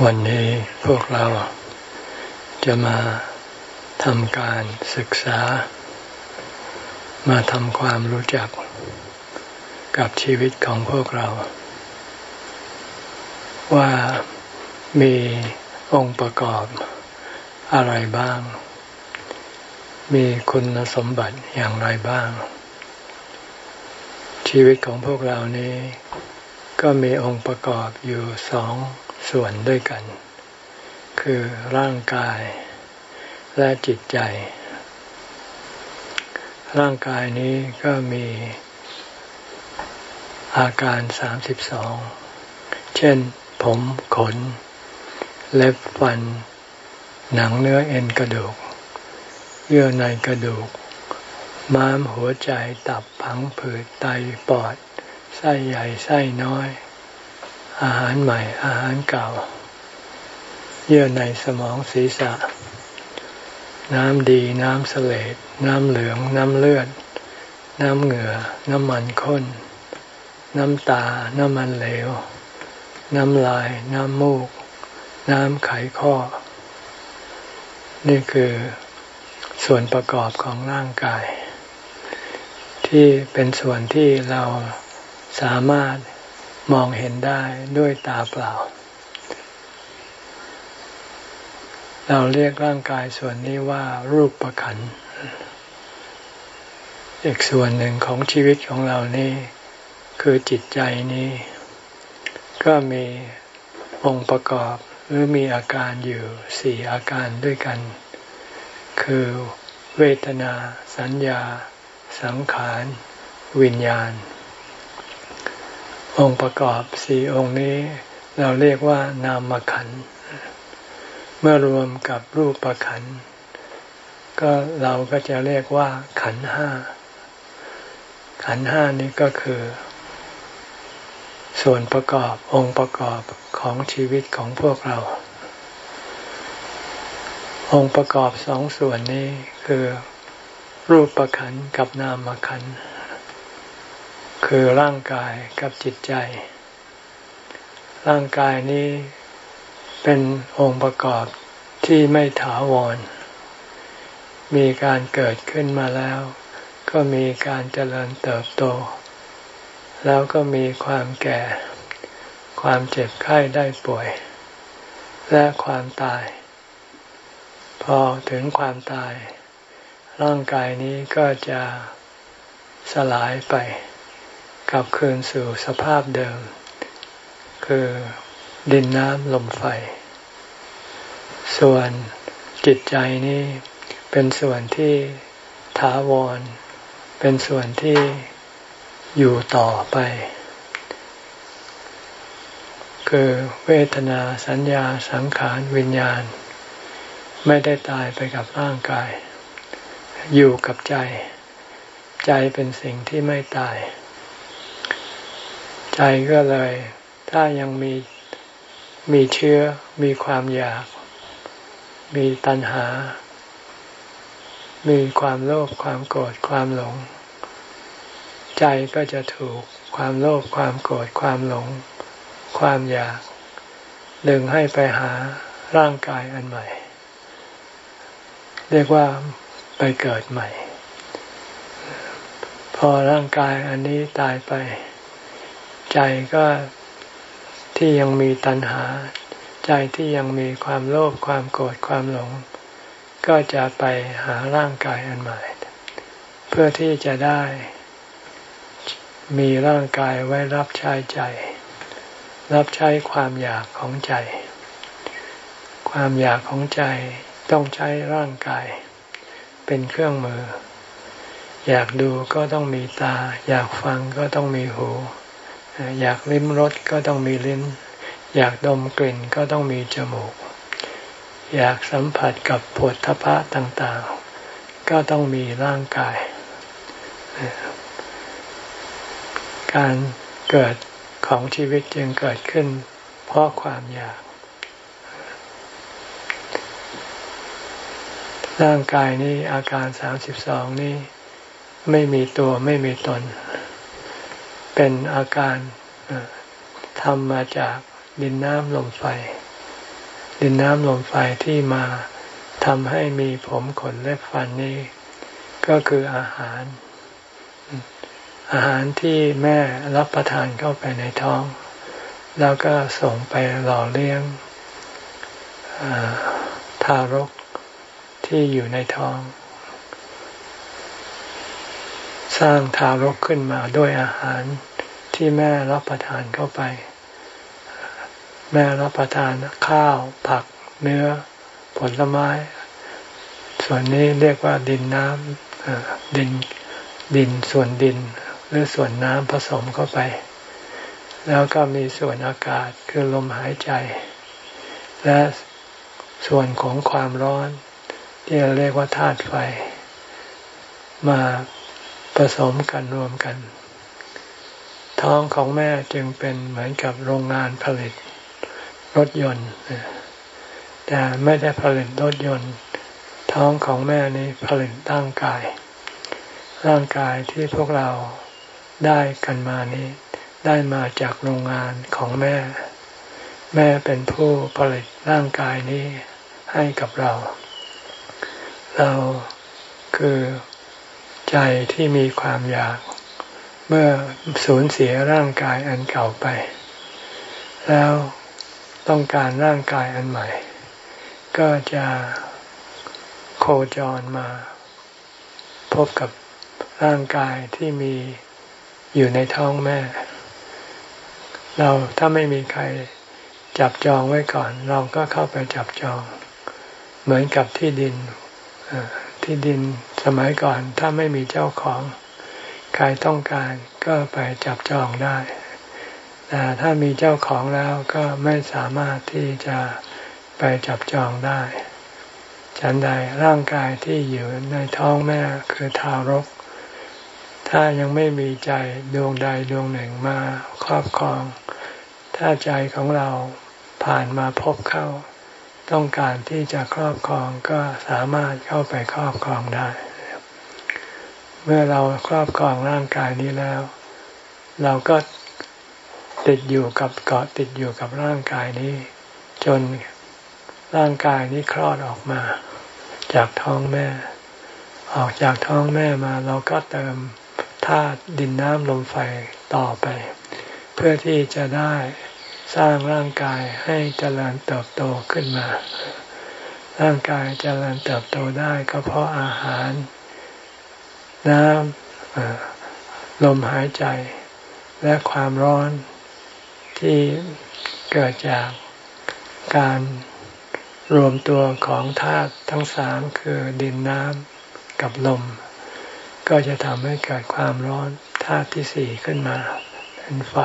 วันนี้พวกเราจะมาทำการศึกษา มาทำความรู้จักกับชีวิตของพวกเรา ว่ามีองค์ประกอบอะไรบ้าง มีคุณสมบัติอย่างไรบ้าง ชีวิตของพวกเรานี้ ก็มีองค์ประกอบอยู่สอง ส่วนด้วยกัน คือร่างกายและจิตใจ ร่างกายนี้ก็มีอาการสามสิบสอง เช่น ผมขน เล็บฟัน หนังเนื้อเอ็นกระดูก เยื่อในกระดูก ม้ามหัวใจตับพังผืดไตปอด ไส้ใหญ่ไส้น้อย อาหารใหม่ อาหารเก่า เยื่อในสมองศีรษะ น้ำดี น้ำเสลดน้ำเหลือง น้ำเลือด น้ำเหงื่อ น้ำมันข้น น้ำตา น้ำมันเหลว น้ำลาย น้ำมูก น้ำไขข้อ นี่คือส่วนประกอบของร่างกาย ที่เป็นส่วนที่เราสามารถ มองเห็นได้ด้วยตาเปล่า เราเรียกร่างกายส่วนนี้ว่ารูปประขัน อีกส่วนหนึ่งของชีวิตของเรานี่ คือจิตใจนี้ ก็มีองค์ประกอบหรือมีอาการอยู่สี่อาการด้วยกัน คือเวทนา สัญญา สังขาร วิญญาณ องค์ประกอบสี่องค์นี้ เราเรียกว่านามขัน เมื่อรวมกับรูปประขัน ก็เราก็จะเรียกว่า ขันห้า ขันห้านี้ก็คือ ส่วนประกอบองค์ประกอบของชีวิตของพวกเรา องค์ประกอบสองส่วนนี้คือ รูปประขันกับนามขันธ์ คือร่างกายกับจิตใจ ร่างกายนี้เป็นองค์ประกอบที่ไม่ถาวร มีการเกิดขึ้นมาแล้ว ก็มีการเจริญเติบโต แล้วก็มีความแก่ ความเจ็บไข้ได้ป่วย และความตาย พอถึงความตาย ร่างกายนี้ก็จะสลายไป กลับคืนสู่สภาพเดิม คือดินน้ำลมไฟ ส่วนจิตใจนี้เป็นส่วนที่ถาวร เป็นส่วนที่อยู่ต่อไป คือเวทนาสัญญาสังขารวิญญาณ ไม่ได้ตายไปกับร่างกาย อยู่กับใจ ใจเป็นสิ่งที่ไม่ตาย ใจก็เลย ถ้ายังมีมีเชื้อมีความอยาก มีตัณหา มีความโลภความโกรธความหลง ใจก็จะถูกความโลภความโกรธความหลง ความอยาก ดึงให้ไปหาร่างกายอันใหม่ เรียกว่าไปเกิดใหม่ พอร่างกายอันนี้ตายไป ใจก็ที่ยังมีตัณหา ใจที่ยังมีความโลภความโกรธความหลง ก็จะไปหาร่างกายอันใหม่ เพื่อที่จะได้ มีร่างกายไว้รับใช้ใจ รับใช้ความอยากของใจ ความอยากของใจต้องใช้ร่างกาย เป็นเครื่องมือ อยากดูก็ต้องมีตา อยากฟังก็ต้องมีหู อยากลิ้มรสก็ต้องมีลิ้น อยากดมกลิ่นก็ต้องมีจมูก อยากสัมผัสกับผลทพะต่างๆ ก็ต้องมีร่างกาย การเกิดของชีวิตจึงเกิดขึ้น เพราะความอยาก ร่างกายนี้อาการสามสิบสองนี้ ไม่มีตัวไม่มีตนเป็นอาการทำมาจากดินน้ำลมไฟ ดินน้ำลมไฟที่มาทำให้มีผมขนเล็บฟันนี้ ก็คืออาหาร อาหารที่แม่รับประทานเข้าไปในท้อง แล้วก็ส่งไปหล่อเลี้ยงทารกที่อยู่ในท้อง สร้างทารกขึ้นมาด้วยอาหารที่แม่รับประทานเข้าไป แม่รับประทานข้าว ผัก เนื้อ ผลไม้ ส่วนนี้เรียกว่าดินน้ำดินดินส่วนดิน หรือส่วนน้ำผสมเข้าไป แล้วก็มีส่วนอากาศคือลมหายใจ และส่วนของความร้อน ที่เราเรียกว่าธาตุไฟ มา ผสมกันรวมกัน ท้องของแม่จึงเป็นเหมือนกับโรงงานผลิตรถยนต์ แต่ไม่ได้ผลิตรถยนต์ ท้องของแม่นี้ผลิตร่างกาย ร่างกายที่พวกเราได้กันมานี้ ได้มาจากโรงงานของแม่ แม่เป็นผู้ผลิตร่างกายนี้ให้กับเรา เราคือ ใจที่มีความอยาก เมื่อสูญเสียร่างกายอันเก่าไป แล้วต้องการร่างกายอันใหม่ ก็จะโคจรมา พบกับร่างกายที่มีอยู่ในท้องแม่ เราถ้าไม่มีใครจับจองไว้ก่อน เราก็เข้าไปจับจอง เหมือนกับที่ดิน ที่ดินสมัยก่อนถ้าไม่มีเจ้าของ ใครต้องการก็ไปจับจองได้ แต่ถ้ามีเจ้าของแล้วก็ไม่สามารถที่จะไปจับจองได้ ฉันใดร่างกายที่อยู่ในท้องแม่คือทารก ถ้ายังไม่มีใจดวงใดดวงหนึ่งมาครอบครอง ถ้าใจของเราผ่านมาพบเข้า ต้องการที่จะครอบครองก็สามารถเข้าไปครอบครองได้ เมื่อเราครอบครองร่างกายนี้แล้ว เราก็ติดอยู่กับเกาะติดอยู่กับร่างกายนี้ จนร่างกายนี้คลอดออกมา จากท้องแม่ ออกจากท้องแม่มา เราก็เติมธาตุดินน้ำลมไฟต่อไป เพื่อที่จะได้ สร้างร่างกายให้เจริญเติบโตขึ้นมา ร่างกายเจริญเติบโตได้ก็เพราะอาหาร น้ำลมหายใจ และความร้อนที่เกิดจากการรวมตัวของธาตุทั้งสามคือดินน้ำกับลม ก็จะทำให้เกิดความร้อนธาตุที่สี่ขึ้นมา เป็นไฟ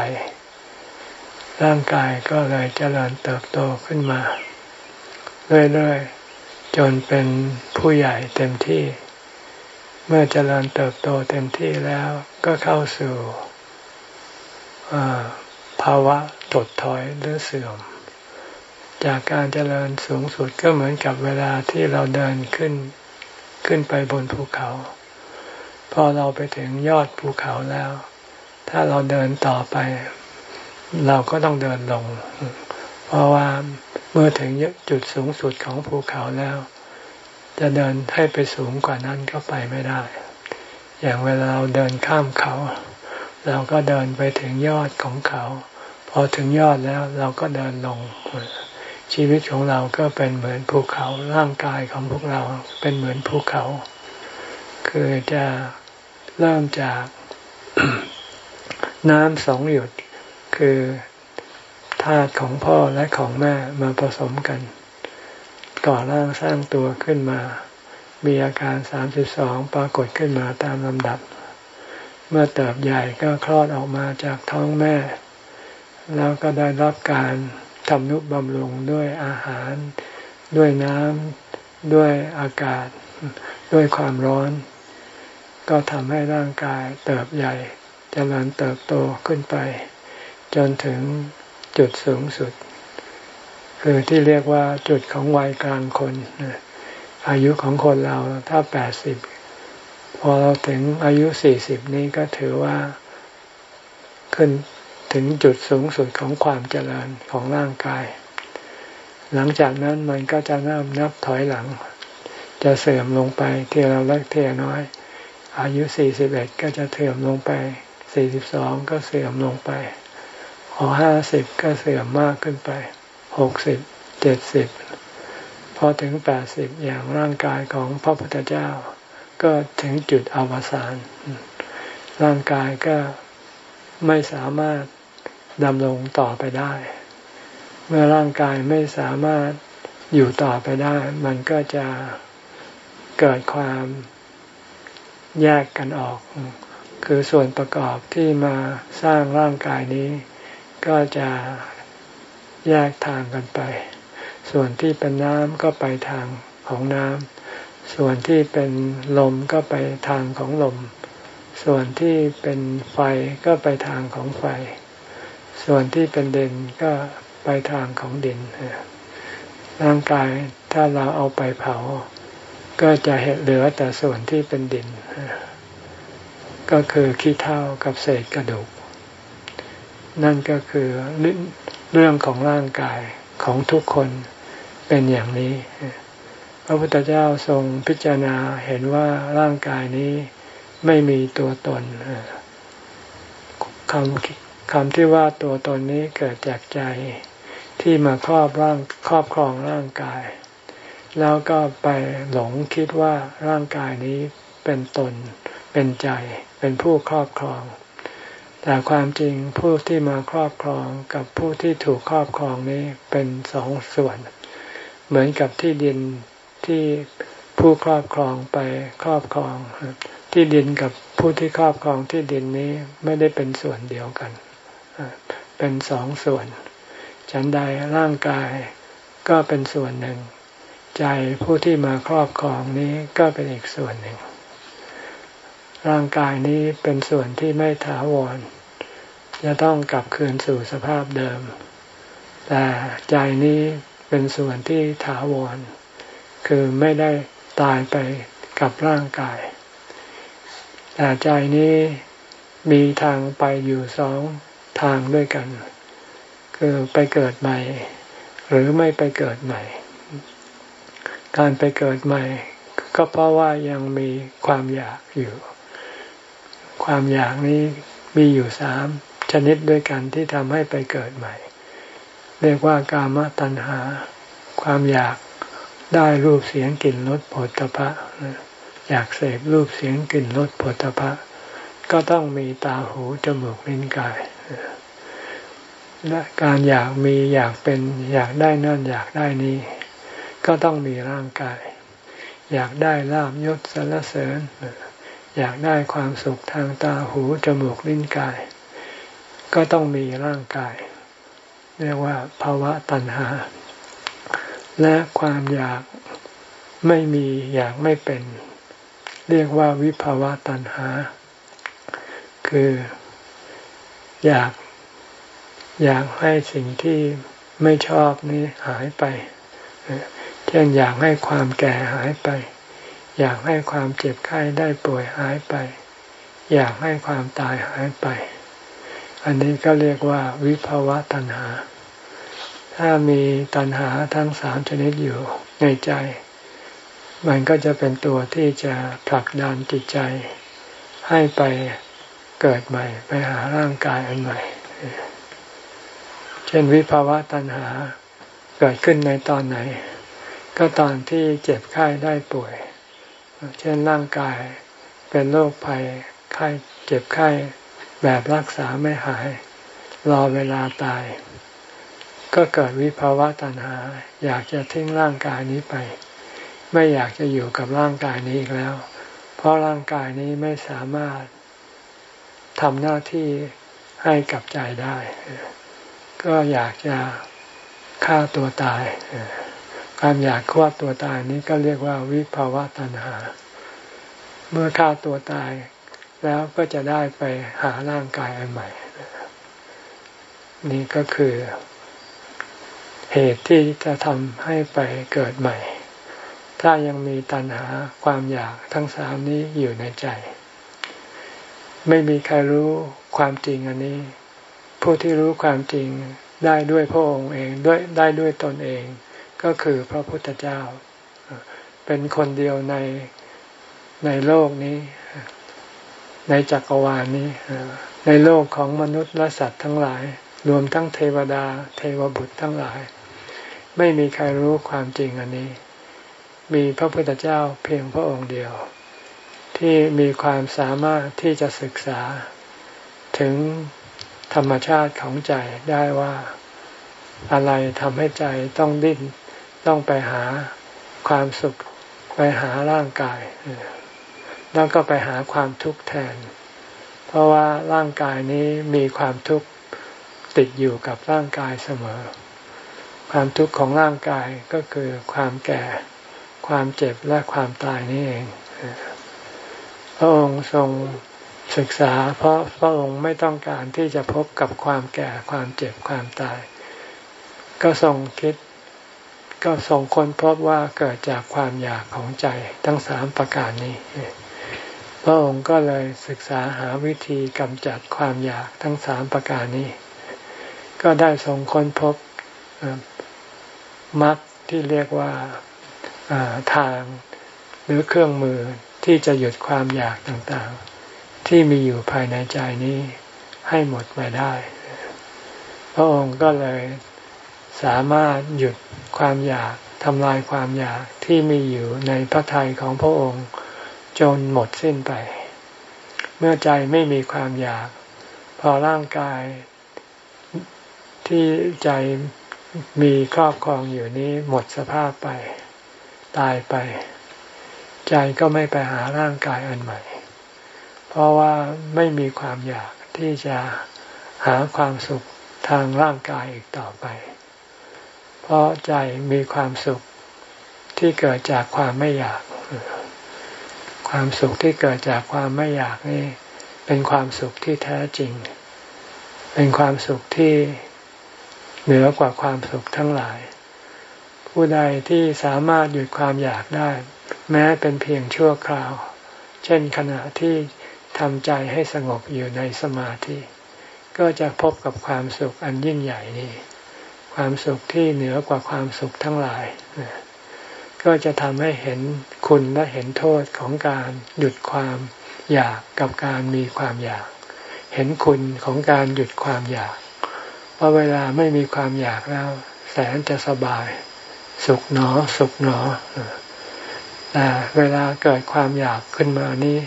ร่างกายก็เลยเจริญเติบโตขึ้นมา เรื่อยๆ จนเป็นผู้ใหญ่เต็มที่ เมื่อเจริญเติบโตเต็มที่แล้วก็เข้าสู่ภาวะถดถอยหรือเสื่อม จากการเจริญสูงสุดก็เหมือนกับเวลาที่เราเดินขึ้นขึ้นไปบนภูเขา พอเราไปถึงยอดภูเขาแล้ว ถ้าเราเดินต่อไป เราก็ต้องเดินลง เพราะว่าเมื่อถึงจุดสูงสุดของภูเขาแล้ว จะเดินให้ไปสูงกว่านั้นก็ไปไม่ได้ อย่างเวลาเราเดินข้ามเขา เราก็เดินไปถึงยอดของเขา พอถึงยอดแล้วเราก็เดินลง ชีวิตของเราก็เป็นเหมือนภูเขา ร่างกายของพวกเราเป็นเหมือนภูเขา คือจะเริ่มจากน้ำสองหยด คือธาตุของพ่อและของแม่มาผสมกัน ก่อร่างสร้างตัวขึ้นมา มีอาการสามสิบสองปรากฏขึ้นมาตามลำดับ เมื่อเติบใหญ่ก็คลอดออกมาจากท้องแม่ แล้วก็ได้รับการทำนุบำรุงด้วยอาหาร ด้วยน้ำด้วยอากาศ ด้วยความร้อน ก็ทำให้ร่างกายเติบใหญ่จเจริญเติบโตขึ้นไป จนถึงจุดสูงสุด คือที่เรียกว่าจุดของวัยกลางคน อายุของคนเราถ้าแปดสิบพอเราถึงอายุสี่สิบนี้ก็ถือว่าขึ้นถึงจุดสูงสุดของความเจริญของร่างกาย หลังจากนั้นมันก็จะเริ่มนับถอยหลัง จะเสื่อมลงไปเทีละเล็กเทีละน้อย อายุสี่สิบเอ็ดก็จะเสื่อมลงไปสี่สิบสองก็เสื่อมลงไป พอห้าสิบก็เสื่อมมากขึ้นไปหกสิบเจ็ดสิบพอถึงแปดสิบอย่างร่างกายของพระพุทธเจ้า ก็ถึงจุดอวสานร่างกายก็ไม่สามารถดำรงต่อไปได้ เมื่อร่างกายไม่สามารถอยู่ต่อไปได้ มันก็จะเกิดความแยกกันออก คือส่วนประกอบที่มาสร้างร่างกายนี้ ก็จะแยกทางกันไป ส่วนที่เป็นน้ำก็ไปทางของน้ำ ส่วนที่เป็นลมก็ไปทางของลม ส่วนที่เป็นไฟก็ไปทางของไฟ ส่วนที่เป็นดินก็ไปทางของดิน ร่างกายถ้าเราเอาไปเผา ก็จะเหลือแต่ส่วนที่เป็นดิน ก็คือขี้เถ้ากับเศษกระดูก นั่นก็คือเรื่องของร่างกายของทุกคนเป็นอย่างนี้ พระพุทธเจ้าทรงพิจารณาเห็นว่าร่างกายนี้ไม่มีตัวตนคำคำที่ว่าตัวตนนี้เกิดจากใจที่มาครอบร่างครอบครองร่างกาย แล้วก็ไปหลงคิดว่าร่างกายนี้เป็นตน เป็นใจ เป็นผู้ครอบครอง แต่ความจริงผู้ที่มาครอบครองกับผู้ที่ถูกครอบครองนี้เป็นสองส่วน เหมือนกับที่ดินที่ผู้ครอบครองไปครอบครอง ที่ดินกับผู้ที่ครอบครองที่ดินนี้ไม่ได้เป็นส่วนเดียวกัน เป็นสองส่วน ฉันใดร่างกายก็เป็นส่วนหนึ่ง ใจผู้ที่มาครอบครองนี้ก็เป็นอีกส่วนหนึ่ง ร่างกายนี้เป็นส่วนที่ไม่ถาวร จะต้องกลับคืนสู่สภาพเดิม แต่ใจนี้เป็นส่วนที่ถาวร คือไม่ได้ตายไปกับร่างกาย แต่ใจนี้มีทางไปอยู่สองทางด้วยกัน คือไปเกิดใหม่ หรือไม่ไปเกิดใหม่ การไปเกิดใหม่ ก็เพราะว่ายังมีความอยากอยู่ ความอยากนี้มีอยู่สามชนิดด้วยกันที่ทำให้ไปเกิดใหม่ เรียกว่ากามตัณหา ความอยากได้รูปเสียงกลิ่นรสผลตภะอยากเสพรูปเสียงกลิ่นรสผลตภะก็ต้องมีตาหูจมูกลิ้นกายและการอยากมีอยากเป็นอยากได้นั่นอยากได้นี้ ก็ต้องมีร่างกาย อยากได้ลาบยศสรรเสริญ อยากได้ความสุขทางตาหูจมูกลิ้นกาย ก็ต้องมีร่างกาย เรียกว่าภาวะตัณหา และความอยากไม่มีอยากไม่เป็น เรียกว่าวิภาวะตัณหา คือ อยาก อยากให้สิ่งที่ไม่ชอบนี้หายไป เช่นอยากให้ความแก่หายไป อยากให้ความเจ็บไข้ได้ป่วยหายไป อยากให้ความตายหายไป อันนี้ก็เรียกว่าวิภาวะตัณหา ถ้ามีตัณหาทั้งสามชนิดอยู่ในใจ มันก็จะเป็นตัวที่จะผลักดันจิตใจ ให้ไปเกิดใหม่ ไปหาร่างกายอันใหม่ เช่นวิภาวะตัณหาเกิดขึ้นในตอนไหน ก็ตอนที่เจ็บไข้ได้ป่วย เช่นร่างกายเป็นโรคภัยไข้เจ็บไข้แบบรักษาไม่หาย รอเวลาตาย ก็เกิดวิภาวะตัณหา อยากจะทิ้งร่างกายนี้ไป ไม่อยากจะอยู่กับร่างกายนี้อีกแล้ว เพราะร่างกายนี้ไม่สามารถทำหน้าที่ให้กับใจได้ ก็อยากจะฆ่าตัวตาย การอยากฆ่าตัวตายนี้ก็เรียกว่าวิภาวะตัณหา เมื่อฆ่าตัวตายแล้วก็จะได้ไปหาร่างกายอันใหม่ นี่ก็คือ เหตุที่จะทำให้ไปเกิดใหม่ ถ้ายังมีตัณหาความอยากทั้งสามนี้อยู่ในใจ ไม่มีใครรู้ความจริงอันนี้ ผู้ที่รู้ความจริงได้ด้วยพระองค์เองด้วยได้ด้วยตนเอง ก็คือพระพุทธเจ้า เป็นคนเดียวในในโลกนี้ ในจักรวาลนี้ ในโลกของมนุษย์และสัตว์ทั้งหลาย รวมทั้งเทวดา เทวบุตรทั้งหลาย ไม่มีใครรู้ความจริงอันนี้ มีพระพุทธเจ้าเพียงพระองค์เดียว ที่มีความสามารถที่จะศึกษาถึงธรรมชาติของใจได้ว่าอะไรทำให้ใจต้องดิ้น ต้องไปหาความสุข ไปหาร่างกาย แล้วก็ไปหาความทุกข์แทน เพราะว่าร่างกายนี้มีความทุกข์ติดอยู่กับร่างกายเสมอ ความทุกข์ของร่างกายก็คือความแก่ ความเจ็บและความตายนี่เอง พระองค์ทรงศึกษา เพราะพระองค์ไม่ต้องการที่จะพบกับความแก่ความเจ็บความตาย ก็ทรงคิด ก็ทรงคนพบว่าเกิดจากความอยากของใจทั้งสามประการนี้ พระองค์ก็เลยศึกษาหาวิธีกำจัดความอยากทั้งสามประการนี้ ก็ได้ทรงคนพบมรรคที่เรียกว่าทางหรือเครื่องมือที่จะหยุดความอยากต่างๆ ที่มีอยู่ภายในใจนี้ให้หมดไปได้ พระองค์ก็เลย สามารถหยุดความอยากทำลายความอยากที่มีอยู่ในพระทัยของพระองค์ จนหมดสิ้นไป เมื่อใจไม่มีความอยาก พอร่างกาย ที่ใจมีครอบครองอยู่นี้หมดสภาพไป ตายไป ใจก็ไม่ไปหาร่างกายอันใหม่ เพราะว่าไม่มีความอยากที่จะหาความสุขทางร่างกายอีกต่อไป เพราะใจมีความสุขที่เกิดจากความไม่อยาก ความสุขที่เกิดจากความไม่อยากนี่ เป็นความสุขที่แท้จริง เป็นความสุขที่เหนือกว่าความสุขทั้งหลาย ผู้ใดที่สามารถหยุดความอยากได้ แม้เป็นเพียงชั่วคราว เช่นขณะที่ทำใจให้สงบอยู่ในสมาธิ ก็จะพบกับความสุขอันยิ่งใหญ่นี้ ความสุขที่เหนือกว่าความสุขทั้งหลาย ก็จะทำให้เห็นคุณและเห็นโทษของการหยุดความอยากกับการมีความอยาก เห็นคุณของการหยุดความอยากพราะเวลาไม่มีความอยากแล้ว แสนจะสบาย สุขหนอ สุขหนอแต่เวลาเกิดความอยากขึ้นมานี้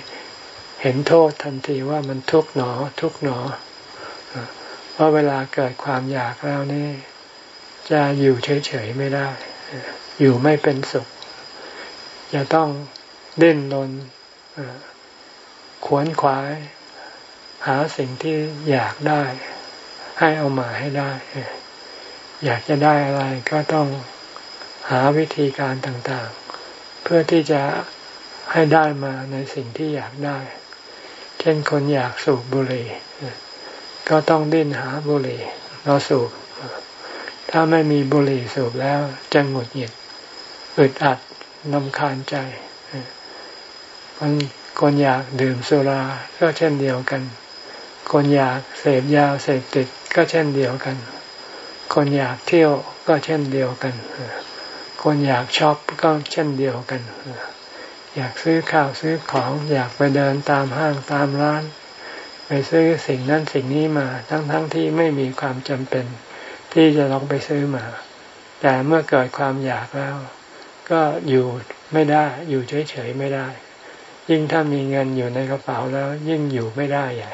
เห็นโทษทันทีว่ามันทุกหนอ ทุกหนอเพราะเวลาเกิดความอยากแล้วนี่ จะอยู่เฉยๆไม่ได้ อยู่ไม่เป็นสุข จะต้องเด่นรนขวนขวาย หาสิ่งที่อยากได้ ให้เอามาให้ได้ อยากจะได้อะไรก็ต้องหาวิธีการต่างๆ เพื่อที่จะให้ได้มาในสิ่งที่อยากได้ เช่นคนอยากสูบบุหรี่ก็ต้องดิ้นหาบุหรี่เราสูบ ถ้าไม่มีบุหรี่สูบแล้วจะหงุดหงิดอึดอัดนำคาญใจคนคนอยากดื่มสุราก็เช่นเดียวกัน คนอยากเสพยาเสพติดก็เช่นเดียวกัน คนอยากเที่ยวก็เช่นเดียวกัน คนอยากช็อปก็เช่นเดียวกัน อยากซื้อข้าวซื้อของอยากไปเดินตามห้างตามร้าน ไปซื้อสิ่งนั้นสิ่งนี้มาทั้งๆทที่ไม่มีความจำเป็น ที่จะลองไปซื้อมา แต่เมื่อเกิดความอยากแล้ว ก็อยู่ไม่ได้ อยู่เฉยๆไม่ได้ ยิ่งถ้ามีเงินอยู่ในกระเป๋าแล้ว ยิ่งอยู่ไม่ได้ใหญ่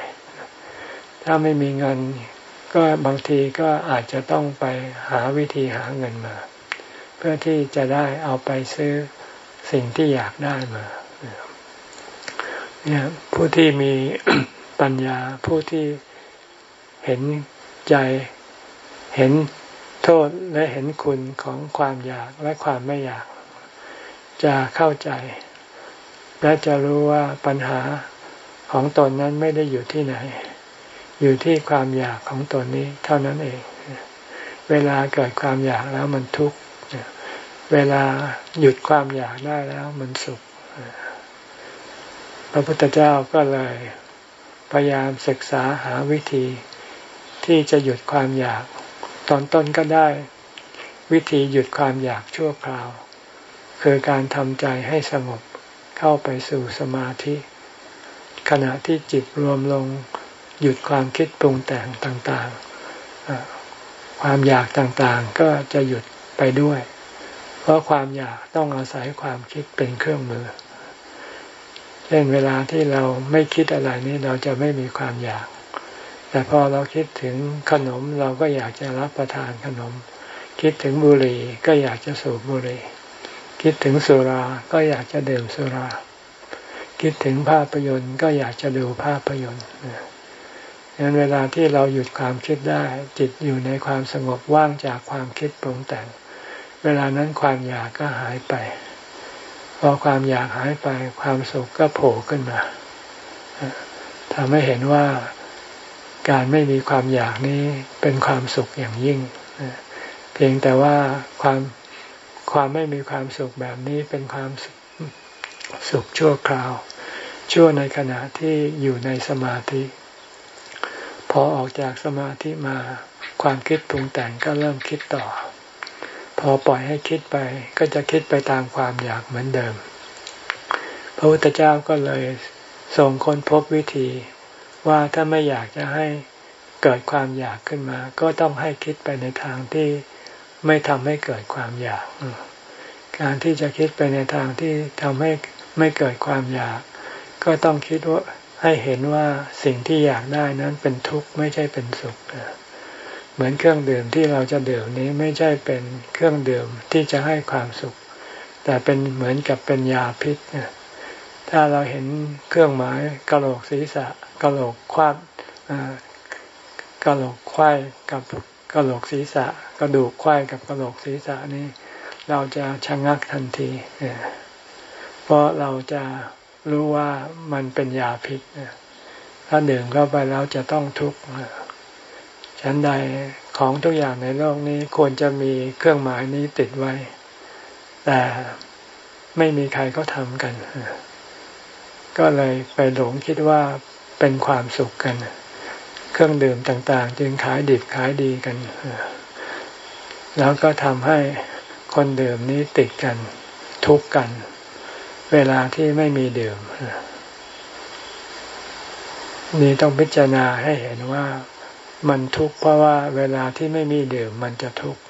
ถ้าไม่มีเงิน ก็บางทีก็อาจจะต้องไปหาวิธีหาเงินมา เพื่อที่จะได้เอาไปซื้อสิ่งที่อยากได้มาเนี่ยผู้ที่มีปัญญาผู้ที่เห็นใจ เห็นโทษและเห็นคุณของความอยากและความไม่อยาก จะเข้าใจ และจะรู้ว่าปัญหาของตนนั้นไม่ได้อยู่ที่ไหน อยู่ที่ความอยากของตนนี้เท่านั้นเอง เวลาเกิดความอยากแล้วมันทุกข์เวลาหยุดความอยากได้แล้วมันสุข พระพุทธเจ้าก็เลยพยายามศึกษาหาวิธีที่จะหยุดความอยาก ตอนต้นก็ได้ วิธีหยุดความอยากชั่วคราว คือการทำใจให้สงบเข้าไปสู่สมาธิ ขณะที่จิตรวมลงหยุดความคิดปรุงแต่งต่างๆ ความอยากต่างๆก็จะหยุดไปด้วย เพราะความอยากต้องอาศัยความคิดเป็นเครื่องมือ เช่นเวลาที่เราไม่คิดอะไรนี้เราจะไม่มีความอยาก แต่พอเราคิดถึงขนมเราก็อยากจะรับประทานขนม คิดถึงบุหรี่ก็อยากจะสูบบุหรี่ คิดถึงสุราก็อยากจะดื่มสุรา คิดถึงภาพยนตร์ก็อยากจะดูภาพยนตร์งั้นเวลาที่เราหยุดความคิดได้ จิตอยู่ในความสงบว่างจากความคิดปรุงแต่ง เวลานั้นความอยากก็หายไป พอความอยากหายไปความสุขก็โผล่ขึ้นมาทำให้เห็นว่า การไม่มีความอยากนี้เป็นความสุขอย่างยิ่ง เพียงแต่ว่าความความไม่มีความสุขแบบนี้เป็นความสุขชั่วคราว ชั่วในขณะที่อยู่ในสมาธิ พอออกจากสมาธิมาความคิดปรุงแต่งก็เริ่มคิดต่อ พอปล่อยให้คิดไปก็จะคิดไปตามความอยากเหมือนเดิม พระพุทธเจ้าก็เลยส่งคนพบวิธี ว่าถ้าไม่อยากจะให้เกิดความอยากขึ้นมา ก็ต้องให้คิดไปในทางที่ไม่ทำให้เกิดความอยาก การที่จะคิดไปในทางที่ทำให้ไม่เกิดความอยาก ก็ต้องคิดว่าให้เห็นว่าสิ่งที่อยากได้นั้นเป็นทุกข์ไม่ใช่เป็นสุข เหมือนเครื่องดื่มที่เราจะดื่มนี้ไม่ใช่เป็นเครื่องดื่มที่จะให้ความสุข แต่เป็นเหมือนกับเป็นยาพิษ ถ้าเราเห็นเครื่องหมายกระโหลกศีรษะกระโหลกควาดกระโหลกควายกับกระโหลกศีรษะ กระดูกควายกับกระโหลกศีรษะนี่เราจะชะงักทันที เพราะเราจะรู้ว่ามันเป็นยาพิษถ้าดื่มเข้าไปแล้วจะต้องทุกข์ฉันใดของทุกอย่างในโลกนี้ควรจะมีเครื่องหมายนี้ติดไว้ แต่ไม่มีใครเขาทำกัน ก็เลยไปหลงคิดว่าเป็นความสุขกัน เครื่องดื่มต่างๆ จึงขายดิบขายดีกัน แล้วก็ทำให้คนดื่มนี้ติดกัน ทุกกัน เวลาที่ไม่มีดื่มนี่ต้องพิจารณาให้เห็นว่ามันทุกข์เพราะว่าเวลาที่ไม่มีดื่มมันจะทุกข์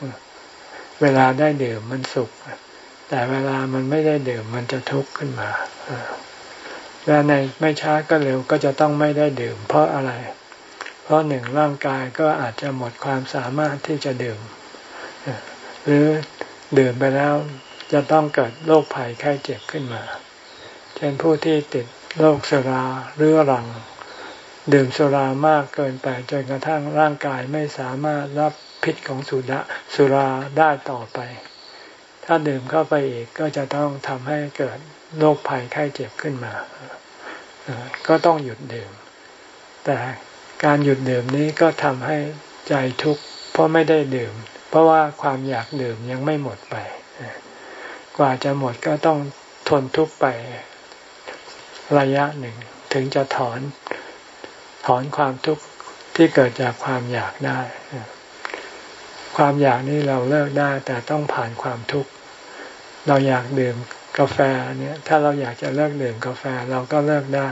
เวลาได้ดื่มมันสุข แต่เวลามันไม่ได้ดื่มมันจะทุกข์ขึ้นมา และในไม่ช้าก็เร็วก็จะต้องไม่ได้ดื่ม เพราะอะไร เพราะหนึ่งร่างกายก็อาจจะหมดความสามารถที่จะดื่ม หรือดื่มไปแล้วจะต้องเกิดโรคภัยไข้เจ็บขึ้นมา เช่นผู้ที่ติดโรคสุราเรื้อรัง ดื่มสุรามากเกินไปจนกระทั่งร่างกายไม่สามารถรับพิษของสุดะสุราได้ต่อไป ถ้าดื่มเข้าไปอีกก็จะต้องทำให้เกิด โรคภัยไข้เจ็บขึ้นมา ก็ต้องหยุดดื่ม แต่การหยุดดื่มนี้ก็ทำให้ใจทุกข์เพราะไม่ได้ดื่ม เพราะว่าความอยากดื่มยังไม่หมดไป กว่าจะหมดก็ต้องทนทุกข์ไประยะหนึ่ง ถึงจะถอนถอนความทุกข์ที่เกิดจากความอยากได้ ความอยากนี้เราเลิกได้ แต่ต้องผ่านความทุกข์ เราอยากดื่ม กาแฟเนี่ยถ้าเราอยากจะเลิกดื่มกาแฟเราก็เลิกได้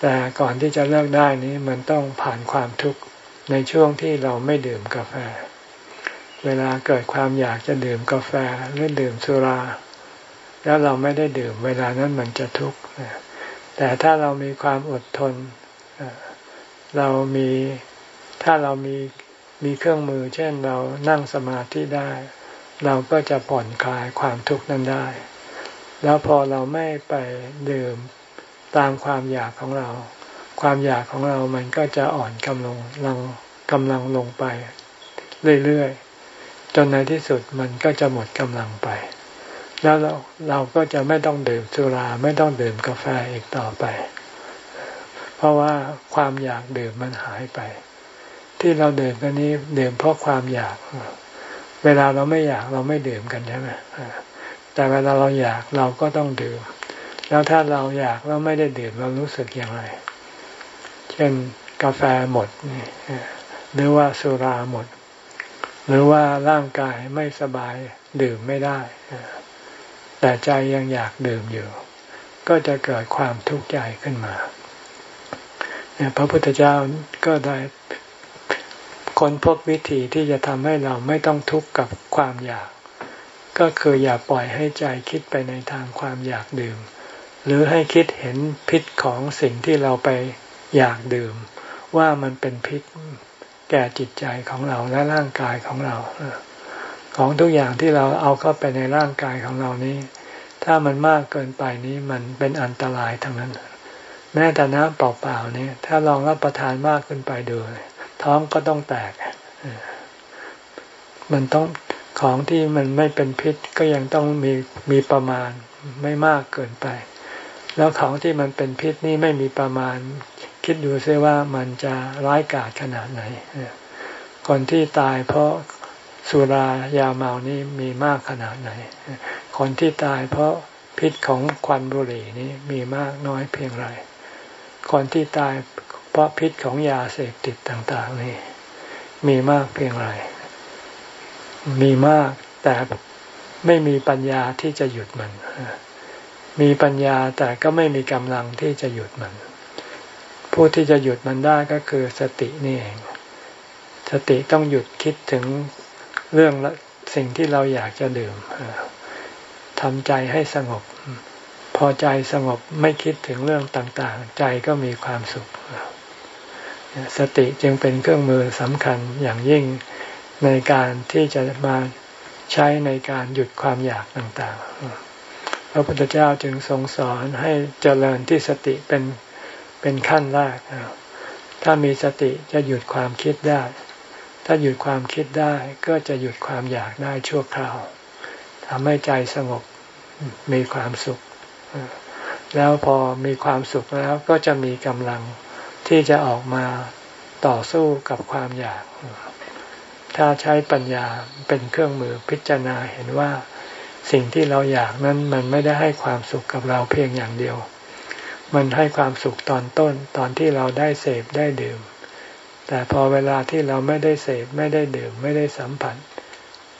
แต่ก่อนที่จะเลิกได้นี้มันต้องผ่านความทุกข์ในช่วงที่เราไม่ดื่มกาแฟ เวลาเกิดความอยากจะดื่มกาแฟหรือดื่มสุรา แล้วเราไม่ได้ดื่มเวลานั้นมันจะทุกข์แต่ถ้าเรามีความอดทน เรามีถ้าเรามีมีเครื่องมือ เช่นเรานั่งสมาธิได้ เราก็จะผ่อนคลายความทุกข์นั้นได้ แล้วพอเราไม่ไปดื่มตามความอยากของเรา ความอยากของเรามันก็จะอ่อนกำลังลงกำลังลงไป เรื่อยๆ จนในที่สุดมันก็จะหมดกำลังไป แล้วเราเราก็จะไม่ต้องดื่มสุราไม่ต้องดื่มกาแฟอีกต่อไป เพราะว่าความอยากดื่มมันหายไป ที่เราดื่มกันนี้ดื่มเพราะความอยาก เวลาเราไม่อยากเราไม่ดื่มกันใช่ไหม แต่เวลาเราอยากเราก็ต้องดื่ม แล้วถ้าเราอยากเราไม่ได้ดื่มเรารู้สึกอย่างไร เช่นกาแฟหมดนี่หรือว่าสุราหมด หรือว่าร่างกายไม่สบายดื่มไม่ได้ แต่ใจยังอยากดื่มอยู่ ก็จะเกิดความทุกข์ใจขึ้นมาพระพุทธเจ้าก็ได้ค้นพบวิธีที่จะทำให้เราไม่ต้องทุกข์กับความอยาก ก็คืออย่าปล่อยให้ใจคิดไปในทางความอยากดื่ม หรือให้คิดเห็นพิษของสิ่งที่เราไปอยากดื่ม ว่ามันเป็นพิษแก่จิตใจของเราและร่างกายของเรา ของทุกอย่างที่เราเอาเข้าไปในร่างกายของเรานี้ ถ้ามันมากเกินไปนี้มันเป็นอันตรายทั้งนั้น แม้แต่น้ำเปล่าๆนี่ถ้าลองรับประทานมากขึ้นไปดูท้องก็ต้องแตกมันต้อง ของที่มันไม่เป็นพิษก็ยังต้องมีมีประมาณไม่มากเกินไป แล้วของที่มันเป็นพิษนี่ไม่มีประมาณ คิดดูซิว่ามันจะร้ายกาจขนาดไหนคนที่ตายเพราะสุรายาเมานี่มีมากขนาดไหน คนที่ตายเพราะพิษของควันบุหรี่นี่มีมากน้อยเพียงไร คนที่ตายเพราะพิษของยาเสพติดต่าง ๆ นี่ มีมากเพียงไร มีมากแต่ไม่มีปัญญาที่จะหยุดมัน มีปัญญาแต่ก็ไม่มีกำลังที่จะหยุดมัน ผู้ที่จะหยุดมันได้ก็คือสตินี่เอง สติต้องหยุดคิดถึงเรื่องสิ่งที่เราอยากจะดื่มทำใจให้สงบ พอใจสงบไม่คิดถึงเรื่องต่างๆ ใจก็มีความสุข สติจึงเป็นเครื่องมือสำคัญอย่างยิ่ง ในการที่จะมาใช้ในการหยุดความอยากต่างๆ พระพุทธเจ้าจึงทรงสอนให้เจริญที่สติเป็นเป็นขั้นแรก ถ้ามีสติจะหยุดความคิดได้ ถ้าหยุดความคิดได้ก็จะหยุดความอยากได้ชั่วคราวทำให้ใจสงบมีความสุข แล้วพอมีความสุขแล้วก็จะมีกำลังที่จะออกมาต่อสู้กับความอยาก ถ้าใช้ปัญญาเป็นเครื่องมือพิจารณาเห็นว่าสิ่งที่เราอยากนั้นมันไม่ได้ให้ความสุขกับเราเพียงอย่างเดียว มันให้ความสุขตอนต้นตอนที่เราได้เสพได้ดื่ม แต่พอเวลาที่เราไม่ได้เสพไม่ได้ดื่มไม่ได้สัมผัส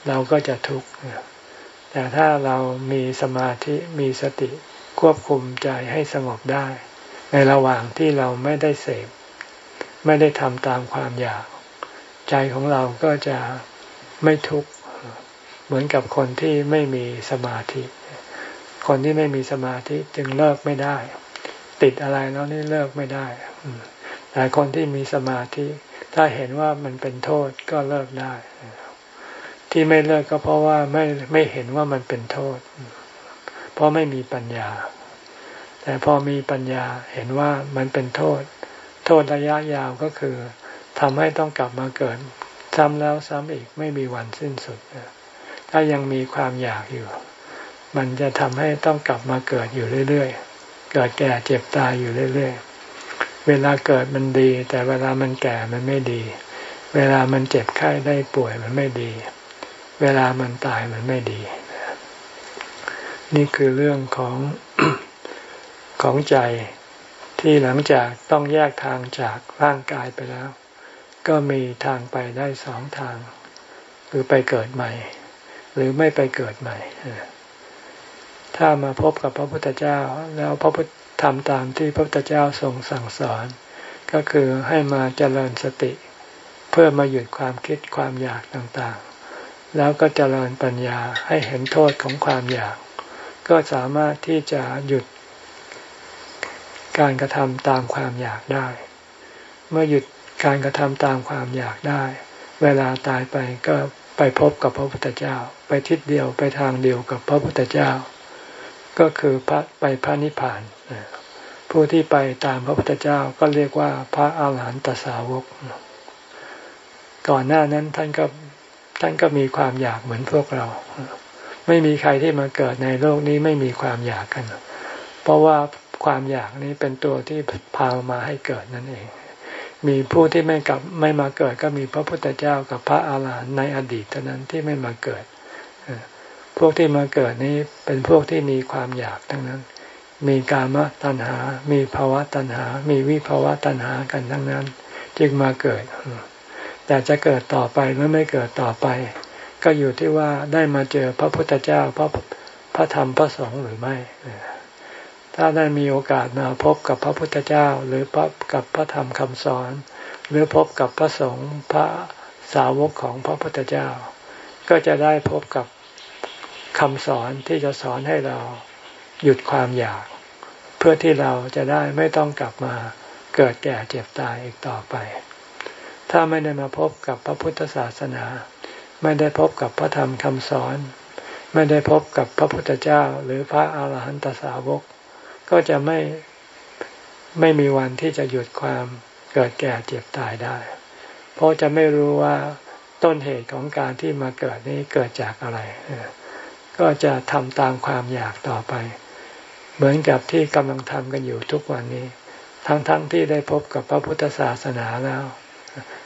เราก็จะทุกข์แต่ถ้าเรามีสมาธิมีสติควบคุมใจให้สงบได้ ในระหว่างที่เราไม่ได้เสพ ไม่ได้ทำตามความอยาก ใจของเราก็จะไม่ทุกข์เหมือนกับคนที่ไม่มีสมาธิ คนที่ไม่มีสมาธิจึงเลิกไม่ได้ ติดอะไรแล้วนี่เลิกไม่ได้แต่คนที่มีสมาธิ ถ้าเห็นว่ามันเป็นโทษก็เลิกได้ ที่ไม่เลิกก็เพราะว่าไม่ไม่เห็นว่ามันเป็นโทษ เพราะไม่มีปัญญา แต่พอมีปัญญาเห็นว่ามันเป็นโทษ โทษระยะยาวก็คือ ทำให้ต้องกลับมาเกิด ซ้ำแล้วซ้ำอีกไม่มีวันสิ้นสุด ถ้ายังมีความอยากอยู่ มันจะทำให้ต้องกลับมาเกิดอยู่เรื่อยๆ เกิดแก่เจ็บตายอยู่เรื่อยๆ เวลาเกิดมันดี แต่เวลามันแก่มันไม่ดี เวลามันเจ็บไข้ได้ป่วยมันไม่ดี เวลามันตายมันไม่ดี นี่คือเรื่องของของใจที่หลังจากต้องแยกทางจากร่างกายไปแล้ว ก็มีทางไปได้สองทาง คือไปเกิดใหม่ หรือไม่ไปเกิดใหม่ ถ้ามาพบกับพระพุทธเจ้า แล้วพระพุทธทำตามที่พระพุทธเจ้าทรงสั่งสอน ก็คือให้มาเจริญสติ เพื่อมาหยุดความคิดความอยากต่างๆ แล้วก็เจริญปัญญาให้เห็นโทษของความอยาก ก็สามารถที่จะหยุดการกระทำตามความอยากได้ เมื่อหยุด การกระทำตามความอยากได้ เวลาตายไปก็ไปพบกับพระพุทธเจ้า ไปทิศเดียวไปทางเดียวกับพระพุทธเจ้า ก็คือพระไปพระนิพพานผู้ที่ไปตามพระพุทธเจ้าก็เรียกว่าพระอาหารหันตสาวก ก่อนหน้านั้นท่านก็ท่านก็มีความอยากเหมือนพวกเรา ไม่มีใครที่มาเกิดในโลกนี้ไม่มีความอยากกัน เพราะว่าความอยากนี้เป็นตัวที่พามาให้เกิดนั่นเอง มีผู้ที่ไม่กลับไม่มาเกิดก็มีพระพุทธเจ้ากับพระอาหารหันต์ในอดีตเท่านั้นที่ไม่มาเกิด พวกที่มาเกิดนี้เป็นพวกที่มีความอยากทั้งนั้น มีกามตัณหา มีภาวะตัณหา มีวิภาวะตัณหากันทั้งนั้น จึงมาเกิด แต่จะเกิดต่อไปหรือไม่เกิดต่อไป ก็อยู่ที่ว่าได้มาเจอพระพุทธเจ้าพระพระธรรมพระสงฆ์หรือไม่ ถ้าได้มีโอกาสมาพบกับพระพุทธเจ้า หรือพบกับพระธรรมคำสอน หรือพบกับพระสงฆ์พระสาวกของพระพุทธเจ้า ก็จะได้พบกับคำสอนที่จะสอนให้เราหยุดความอยาก เพื่อที่เราจะได้ไม่ต้องกลับมาเกิดแก่เจ็บตายอีกต่อไป ถ้าไม่ได้มาพบกับพระพุทธศาสนา ไม่ได้พบกับพระธรรมคำสอน ไม่ได้พบกับพระพุทธเจ้า หรือพระอาหารหันตสาวก ก็จะไม่ไม่มีวันที่จะหยุดความเกิดแก่เจ็บตายได้ เพราะจะไม่รู้ว่าต้นเหตุของการที่มาเกิดนี้เกิดจากอะไร ก็จะทำตามความอยากต่อไป เหมือนกับที่กำลังทำกันอยู่ทุกวันนี้ ทั้งๆทที่ได้พบกับพระพุทธศาสนาแล้ว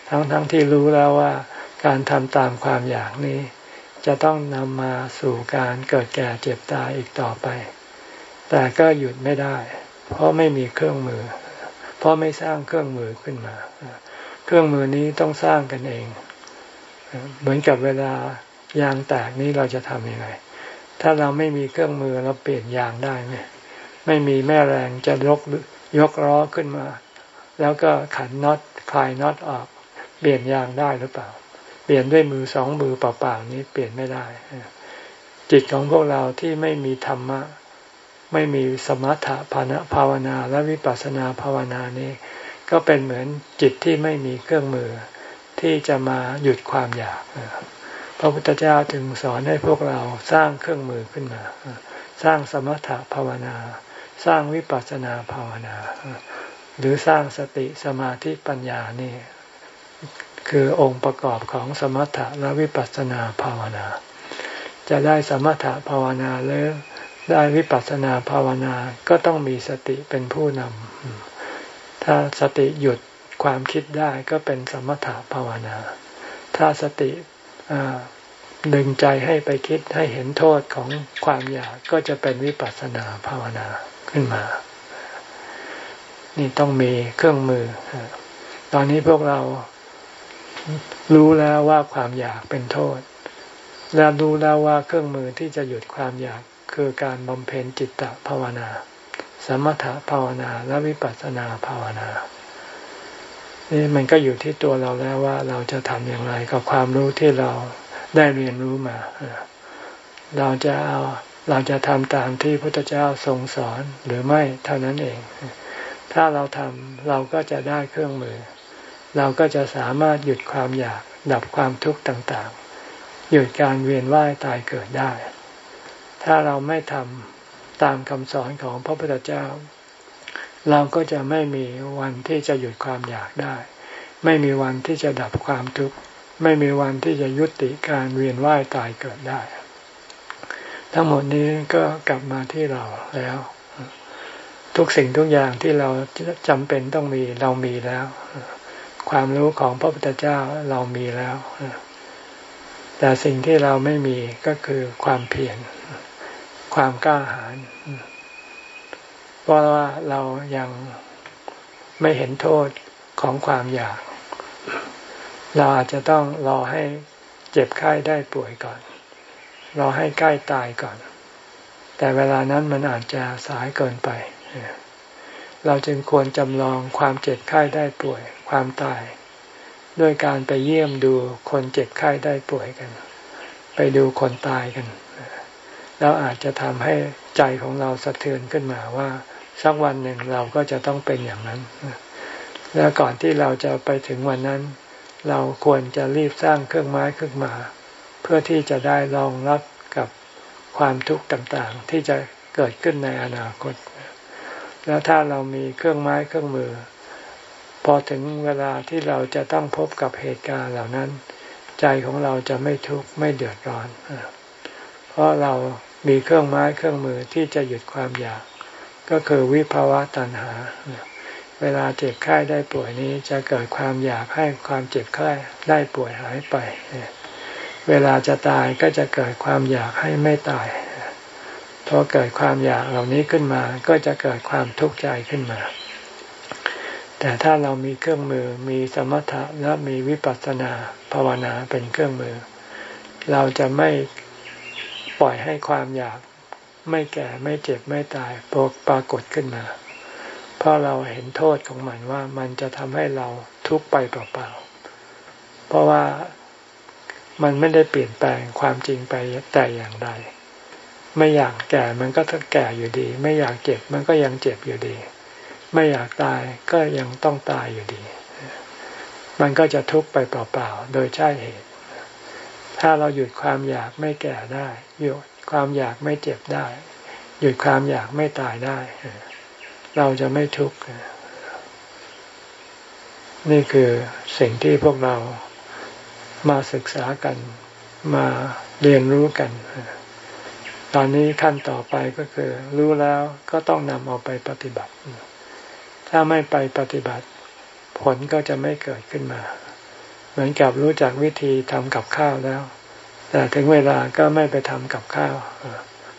ทั้งๆทที่รู้แล้วว่าการทำตามความอยากนี้ จะต้องนำมาสู่การเกิดแก่เจ็บตายอีกต่อไป แต่ก็หยุดไม่ได้ เพราะไม่มีเครื่องมือ เพราะไม่สร้างเครื่องมือขึ้นมา เครื่องมือนี้ต้องสร้างกันเอง เหมือนกับเวลายางแตกนี้เราจะทำยังไง ถ้าเราไม่มีเครื่องมือเราเปลี่ยนยางได้ไหมไม่มีแม่แรงจะยกยกล้อขึ้นมา แล้วก็ขันน็อตคลายน็อตออก เปลี่ยนยางได้หรือเปล่า เปลี่ยนด้วยมือสองมือเปล่าๆนี้เปลี่ยนไม่ได้ จิตของพวกเราที่ไม่มีธรรมะ ไม่มีสมถะภานภาวนาและวิปัสสนาภาวนานี้ ก็เป็นเหมือนจิตที่ไม่มีเครื่องมือ ที่จะมาหยุดความอยากพระพุทธเจ้าจึงสอนให้พวกเราสร้างเครื่องมือขึ้นมา สร้างสมถะภาวนา สร้างวิปัสสนาภาวนา หรือสร้างสติสมาธิปัญญานี่คือองค์ประกอบของสมถะและวิปัสสนาภาวนา จะได้สมถะภาวนาหรือ ได้วิปัสสนาภาวนาก็ต้องมีสติเป็นผู้นำถ้าสติหยุดความคิดได้ก็เป็นสมถะภาวนา ถ้าสติดึงใจให้ไปคิดให้เห็นโทษของความอยากก็จะเป็นวิปัสสนาภาวนาขึ้นมา นี่ต้องมีเครื่องมือ ตอนนี้พวกเรารู้แล้วว่าความอยากเป็นโทษ และรู้แล้วว่าเครื่องมือที่จะหยุดความอยาก คือการบำเพ็ญจิตตภาวนา สมถภาวนาและวิปัสสนาภาวนานี่มันก็อยู่ที่ตัวเราแล้วว่าเราจะทำอย่างไรกับความรู้ที่เราได้เรียนรู้มา เราจะเอาเราจะทำตามที่พระพุทธเจ้าทรงสอนหรือไม่เท่านั้นเอง ถ้าเราทำเราก็จะได้เครื่องมือ เราก็จะสามารถหยุดความอยากดับความทุกข์ต่างๆ หยุดการเวียนว่ายตายเกิดได้ ถ้าเราไม่ทำตามคำสอนของพระพุทธเจ้า เราก็จะไม่มีวันที่จะหยุดความอยากได้ ไม่มีวันที่จะดับความทุกข์ไม่มีวันที่จะยุติการเวียนว่ายตายเกิดได้ ทั้งหมดนี้ก็กลับมาที่เราแล้ว ทุกสิ่งทุกอย่างที่เราจำเป็นต้องมีเรามีแล้ว ความรู้ของพระพุทธเจ้าเรามีแล้วแต่สิ่งที่เราไม่มีก็คือความเพียร ความกล้าหาญเพราะว่าเรายังไม่เห็นโทษของความอยาก เราอาจจะต้องรอให้เจ็บไข้ได้ป่วยก่อน รอให้ใกล้ตายก่อน แต่เวลานั้นมันอาจจะสายเกินไป เราจึงควรจำลองความเจ็บไข้ได้ป่วย ความตาย ด้วยการไปเยี่ยมดูคนเจ็บไข้ได้ป่วยกัน ไปดูคนตายกัน แล้วอาจจะทำให้ใจของเราสะเทือนขึ้นมาว่า สักวันหนึ่งเราก็จะต้องเป็นอย่างนั้น แล้วก่อนที่เราจะไปถึงวันนั้น เราควรจะรีบสร้างเครื่องไม้ขึ้นมา เพื่อที่จะได้รองรับกับความทุกข์ต่างๆ ที่จะเกิดขึ้นในอนาคต แล้วถ้าเรามีเครื่องไม้เครื่องมือ พอถึงเวลาที่เราจะต้องพบกับเหตุการณ์เหล่านั้น ใจของเราจะไม่ทุกข์ไม่เดือดร้อนเพราะเรา มีเครื่องไม้เครื่องมือที่จะหยุดความอยาก ก็คือวิภาวะตัณหา เวลาเจ็บไข้ได้ป่วยนี้จะเกิดความอยากให้ความเจ็บไข้ได้ป่วยหายไป เวลาจะตายก็จะเกิดความอยากให้ไม่ตายพอเกิดความอยากเหล่านี้ขึ้นมาก็จะเกิดความทุกข์ใจขึ้นมา แต่ถ้าเรามีเครื่องมือมีสมถะและมีวิปัสสนาภาวนาเป็นเครื่องมือ เราจะไม่ ปล่อยให้ความอยากไม่แก่ไม่เจ็บไม่ตายปรากฏขึ้นมา เพราะเราเห็นโทษของมันว่ามันจะทำให้เราทุกข์ไปเปล่าๆ เพราะว่ามันไม่ได้เปลี่ยนแปลงความจริงไปแต่อย่างใด ไม่อยากแก่มันก็ต้องแก่อยู่ดี ไม่อยากเจ็บมันก็ยังเจ็บอยู่ดี ไม่อยากตายก็ยังต้องตายอยู่ดี มันก็จะทุกข์ไปเปล่าๆ โดยใช่เหตุ ถ้าเราหยุดความอยากไม่แก่ได้ หยุดความอยากไม่เจ็บได้ หยุดความอยากไม่ตายได้ เราจะไม่ทุกข์นี่คือสิ่งที่พวกเรามาศึกษากันมาเรียนรู้กัน ตอนนี้ขั้นต่อไปก็คือ รู้แล้วก็ต้องนำเอาไปปฏิบัติ ถ้าไม่ไปปฏิบัติ ผลก็จะไม่เกิดขึ้นมา เหมือนกับรู้จักวิธีทำกับข้าวแล้ว แต่ถึงเวลาก็ไม่ไปทำกับข้าว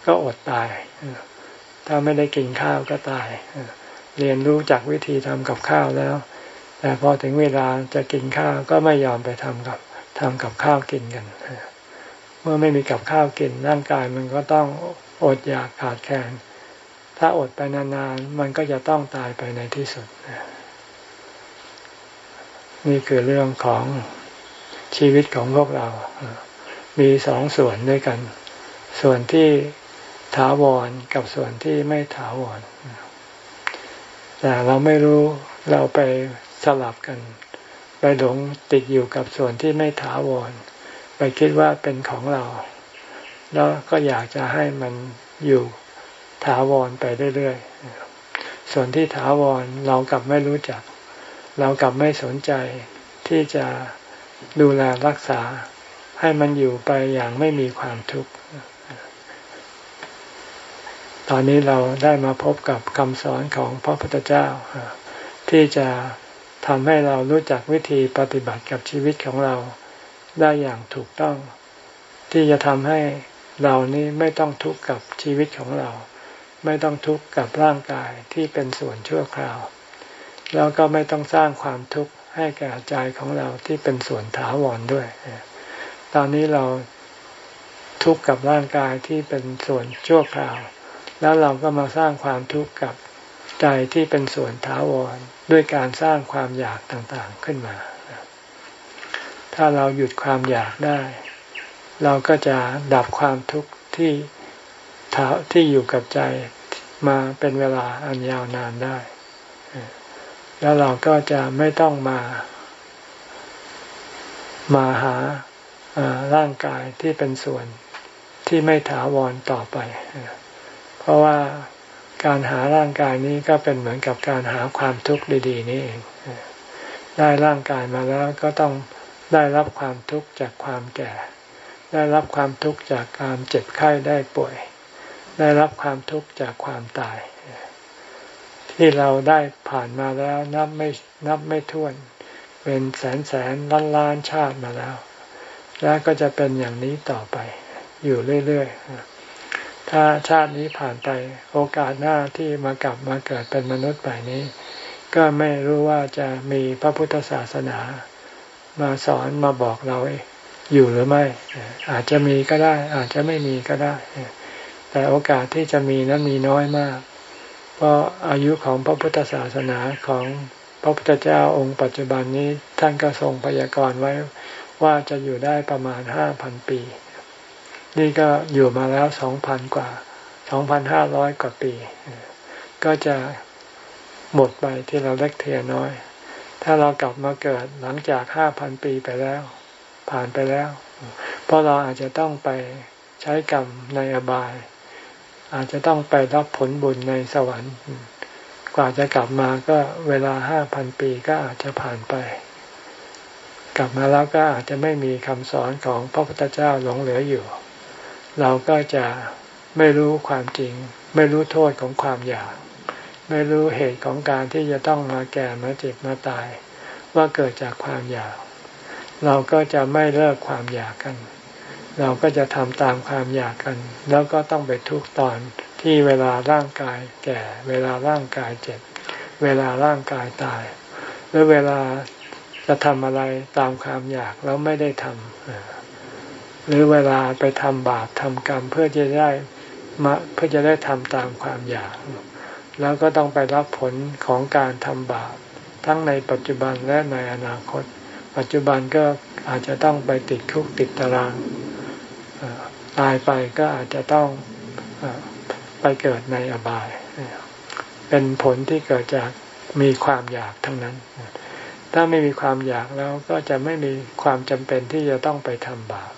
ก็อดตาย ถ้าไม่ได้กินข้าวก็ตาย เรียนรู้จักวิธีทำกับข้าวแล้ว แต่พอถึงเวลาจะกินข้าวก็ไม่ยอมไปทำกับทำกับข้าวกินกัน เมื่อไม่มีกับข้าวกินร่างกายมันก็ต้องอดอยากขาดแคลน ถ้าอดไปนานๆ มันก็จะต้องตายไปในที่สุด นี่คือเรื่องของชีวิตของพวกเรา มีสองส่วนด้วยกัน ส่วนที่ถาวรกับส่วนที่ไม่ถาวรแต่เราไม่รู้เราไปสลับกัน ไปหลงติดอยู่กับส่วนที่ไม่ถาวร ไปคิดว่าเป็นของเรา แล้วก็อยากจะให้มันอยู่ถาวรไปเรื่อยๆ ส่วนที่ถาวรเรากลับไม่รู้จัก เรากลับไม่สนใจที่จะดูแลรักษา ให้มันอยู่ไปอย่างไม่มีความทุกข์ ตอนนี้เราได้มาพบกับคำสอนของพระพุทธเจ้า ที่จะทำให้เรารู้จักวิธีปฏิบัติกับชีวิตของเราได้อย่างถูกต้อง ที่จะทำให้เรานี้ไม่ต้องทุกข์กับชีวิตของเรา ไม่ต้องทุกข์กับร่างกายที่เป็นส่วนชั่วคราว แล้วก็ไม่ต้องสร้างความทุกข์ให้แก่ใจของเราที่เป็นส่วนถาวรด้วย ตอนนี้เราทุกข์กับร่างกายที่เป็นส่วนชั่วคราว แล้วเราก็มาสร้างความทุกข์กับใจที่เป็นส่วนถาวรด้วยการสร้างความอยากต่างๆขึ้นมา ถ้าเราหยุดความอยากได้ เราก็จะดับความทุกข์ที่ที่อยู่กับใจมาเป็นเวลาอันยาวนานได้ แล้วเราก็จะไม่ต้องมา มาหา ร่างกายที่เป็นส่วนที่ไม่ถาวรต่อไป เพราะว่าการหาร่างกายนี้ก็เป็นเหมือนกับการหาความทุกข์ดี ๆ นี่เอง ได้ร่างกายมาแล้วก็ต้องได้รับความทุกข์จากความแก่ ได้รับความทุกข์จากการเจ็บไข้ได้ป่วย ได้รับความทุกข์จากความตาย ที่เราได้ผ่านมาแล้วนับไม่นับไม่ถ้วน เป็นแสนแสนล้านล้านชาติมาแล้ว แล้วก็จะเป็นอย่างนี้ต่อไป อยู่เรื่อยๆ ถ้าชาตินี้ผ่านไปโอกาสหน้าที่มากลับมาเกิดเป็นมนุษย์ใหม่นี้ ก็ไม่รู้ว่าจะมีพระพุทธศาสนามาสอนมาบอกเราอยู่หรือไม่ อาจจะมีก็ได้ อาจจะไม่มีก็ได้ แต่โอกาสที่จะมีนั้นมีน้อยมาก เพราะอายุของพระพุทธศาสนาของพระพุทธเจ้าองค์ปัจจุบันนี้ท่านก็ทรงพยากรณ์ไว้ ว่าจะอยู่ได้ประมาณห้าพันปี นี่ก็อยู่มาแล้วสองพันกว่าสองพันห้าร้อยกว่าปี ก็จะหมดไปที่เราเล็กเทียน้อย ถ้าเรากลับมาเกิดหลังจากห้าพันปีไปแล้ว ผ่านไปแล้ว เพราะเราอาจจะต้องไปใช้กรรมในอบาย อาจจะต้องไปรับผลบุญในสวรรค์ กว่าจะกลับมาก็เวลาห้าพันปีก็อาจจะผ่านไป กลับมาแล้วก็อาจจะไม่มีคำสอนของพระพุทธเจ้าหลงเหลืออยู่ เราก็จะไม่รู้ความจริง ไม่รู้โทษของความอยาก ไม่รู้เหตุของการที่จะต้องมาแก่มาเจ็บมาตาย ว่าเกิดจากความอยาก เราก็จะไม่เลิกความอยากกัน เราก็จะทำตามความอยากกัน แล้วก็ต้องไปทุกตอนที่เวลาร่างกายแก่ เวลาร่างกายเจ็บ เวลาร่างกายตายหรือเวลา จะทำอะไรตามความอยากแล้วไม่ได้ทำหรือเวลาไปทำบาปทำกรรมเพื่อจะได้มาเพื่อจะได้ทำตามความอยาก แล้วก็ต้องไปรับผลของการทำบาป ทั้งในปัจจุบันและในอนาคต ปัจจุบันก็อาจจะต้องไปติดคุกติดตารางตายไปก็อาจจะต้องไปเกิดในอบาย เป็นผลที่เกิดจากมีความอยากทั้งนั้น ถ้าไม่มีความอยากแล้วก็จะไม่มีความจำเป็นที่จะต้องไปทำบาป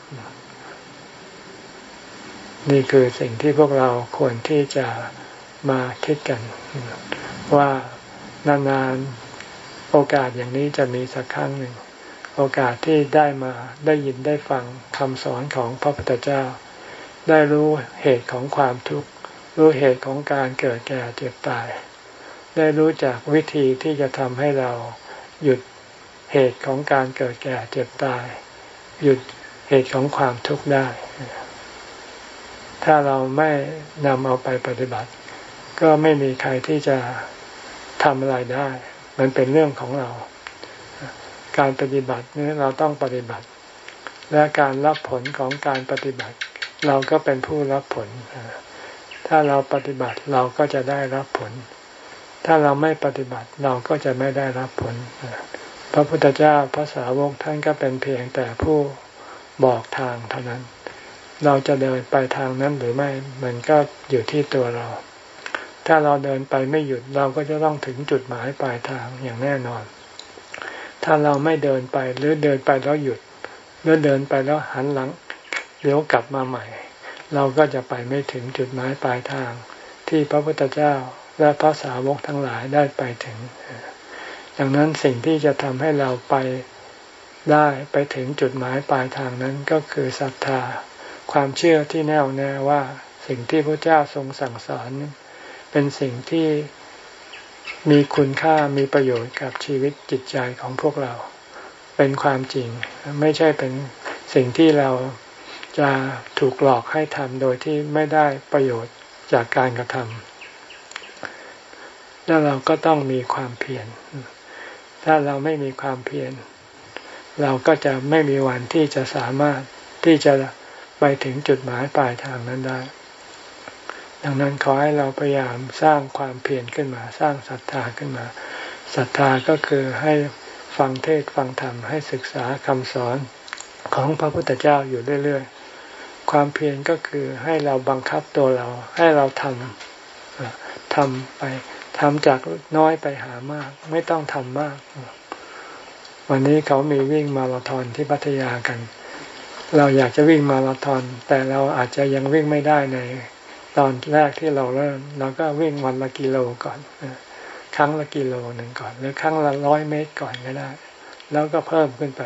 นี่คือสิ่งที่พวกเราควรที่จะมาคิดกัน ว่านานๆโอกาสอย่างนี้จะมีสักครั้งหนึ่ง โอกาสที่ได้มาได้ยินได้ฟังคำสอนของพระพุทธเจ้า ได้รู้เหตุของความทุกข์ รู้เหตุของการเกิดแก่เจ็บตาย ได้รู้จักวิธีที่จะทำให้เรา หยุดเหตุของการเกิดแก่เจ็บตาย หยุดเหตุของความทุกข์ได้ ถ้าเราไม่นำเอาไปปฏิบัติ ก็ไม่มีใครที่จะทำอะไรได้ มันเป็นเรื่องของเรา การปฏิบัตินี้เราต้องปฏิบัติ และการรับผลของการปฏิบัติ เราก็เป็นผู้รับผล ถ้าเราปฏิบัติเราก็จะได้รับผล ถ้าเราไม่ปฏิบัติเราก็จะไม่ได้รับผล พระพุทธเจ้าพระสาวกท่านก็เป็นเพียงแต่ผู้บอกทางเท่านั้น เราจะเดินไปทางนั้นหรือไม่มันก็อยู่ที่ตัวเรา ถ้าเราเดินไปไม่หยุดเราก็จะต้องถึงจุดหมายปลายทางอย่างแน่นอน ถ้าเราไม่เดินไปหรือเดินไปแล้วหยุดหรือเดินไปแล้วหันหลังเดี๋ยวกลับมาใหม่ เราก็จะไปไม่ถึงจุดหมายปลายทาง ที่พระพุทธเจ้า และพระสาวกทั้งหลายได้ไปถึงดังนั้นสิ่งที่จะทำให้เราไปได้ไปถึงจุดหมายปลายทางนั้นก็คือศรัทธา ความเชื่อที่แน่วแน่ว่าสิ่งที่พระเจ้าทรงสั่งสอน เป็นสิ่งที่มีคุณค่ามีประโยชน์กับชีวิตจิตใจของพวกเรา เป็นความจริง ไม่ใช่เป็นสิ่งที่เราจะถูกหลอกให้ทำโดยที่ไม่ได้ประโยชน์จากการกระทำ แล้วเราก็ต้องมีความเพียร ถ้าเราไม่มีความเพียร เราก็จะไม่มีวันที่จะสามารถที่จะไปถึงจุดหมายปลายทางนั้นได้ ดังนั้นขอให้เราพยายามสร้างความเพียรขึ้นมา สร้างศรัทธาขึ้นมา ศรัทธาก็คือให้ฟังเทศฟังธรรมให้ศึกษาคำสอนของพระพุทธเจ้าอยู่เรื่อยๆ ความเพียรก็คือให้เราบังคับตัวเราให้เราทำทำไป ทำจากน้อยไปหามาก ไม่ต้องทำมาก วันนี้เขามีวิ่งมาราธอนที่พัทยากัน เราอยากจะวิ่งมาราธอน แต่เราอาจจะยังวิ่งไม่ได้ใน ตอนแรกที่เราเริ่มเราก็วิ่งวันละกิโลก่อนครั้งละกิโลหนึ่งก่อน หรือครั้งละร้อยเมตรก่อนก็ได้ แล้วก็เพิ่มขึ้นไป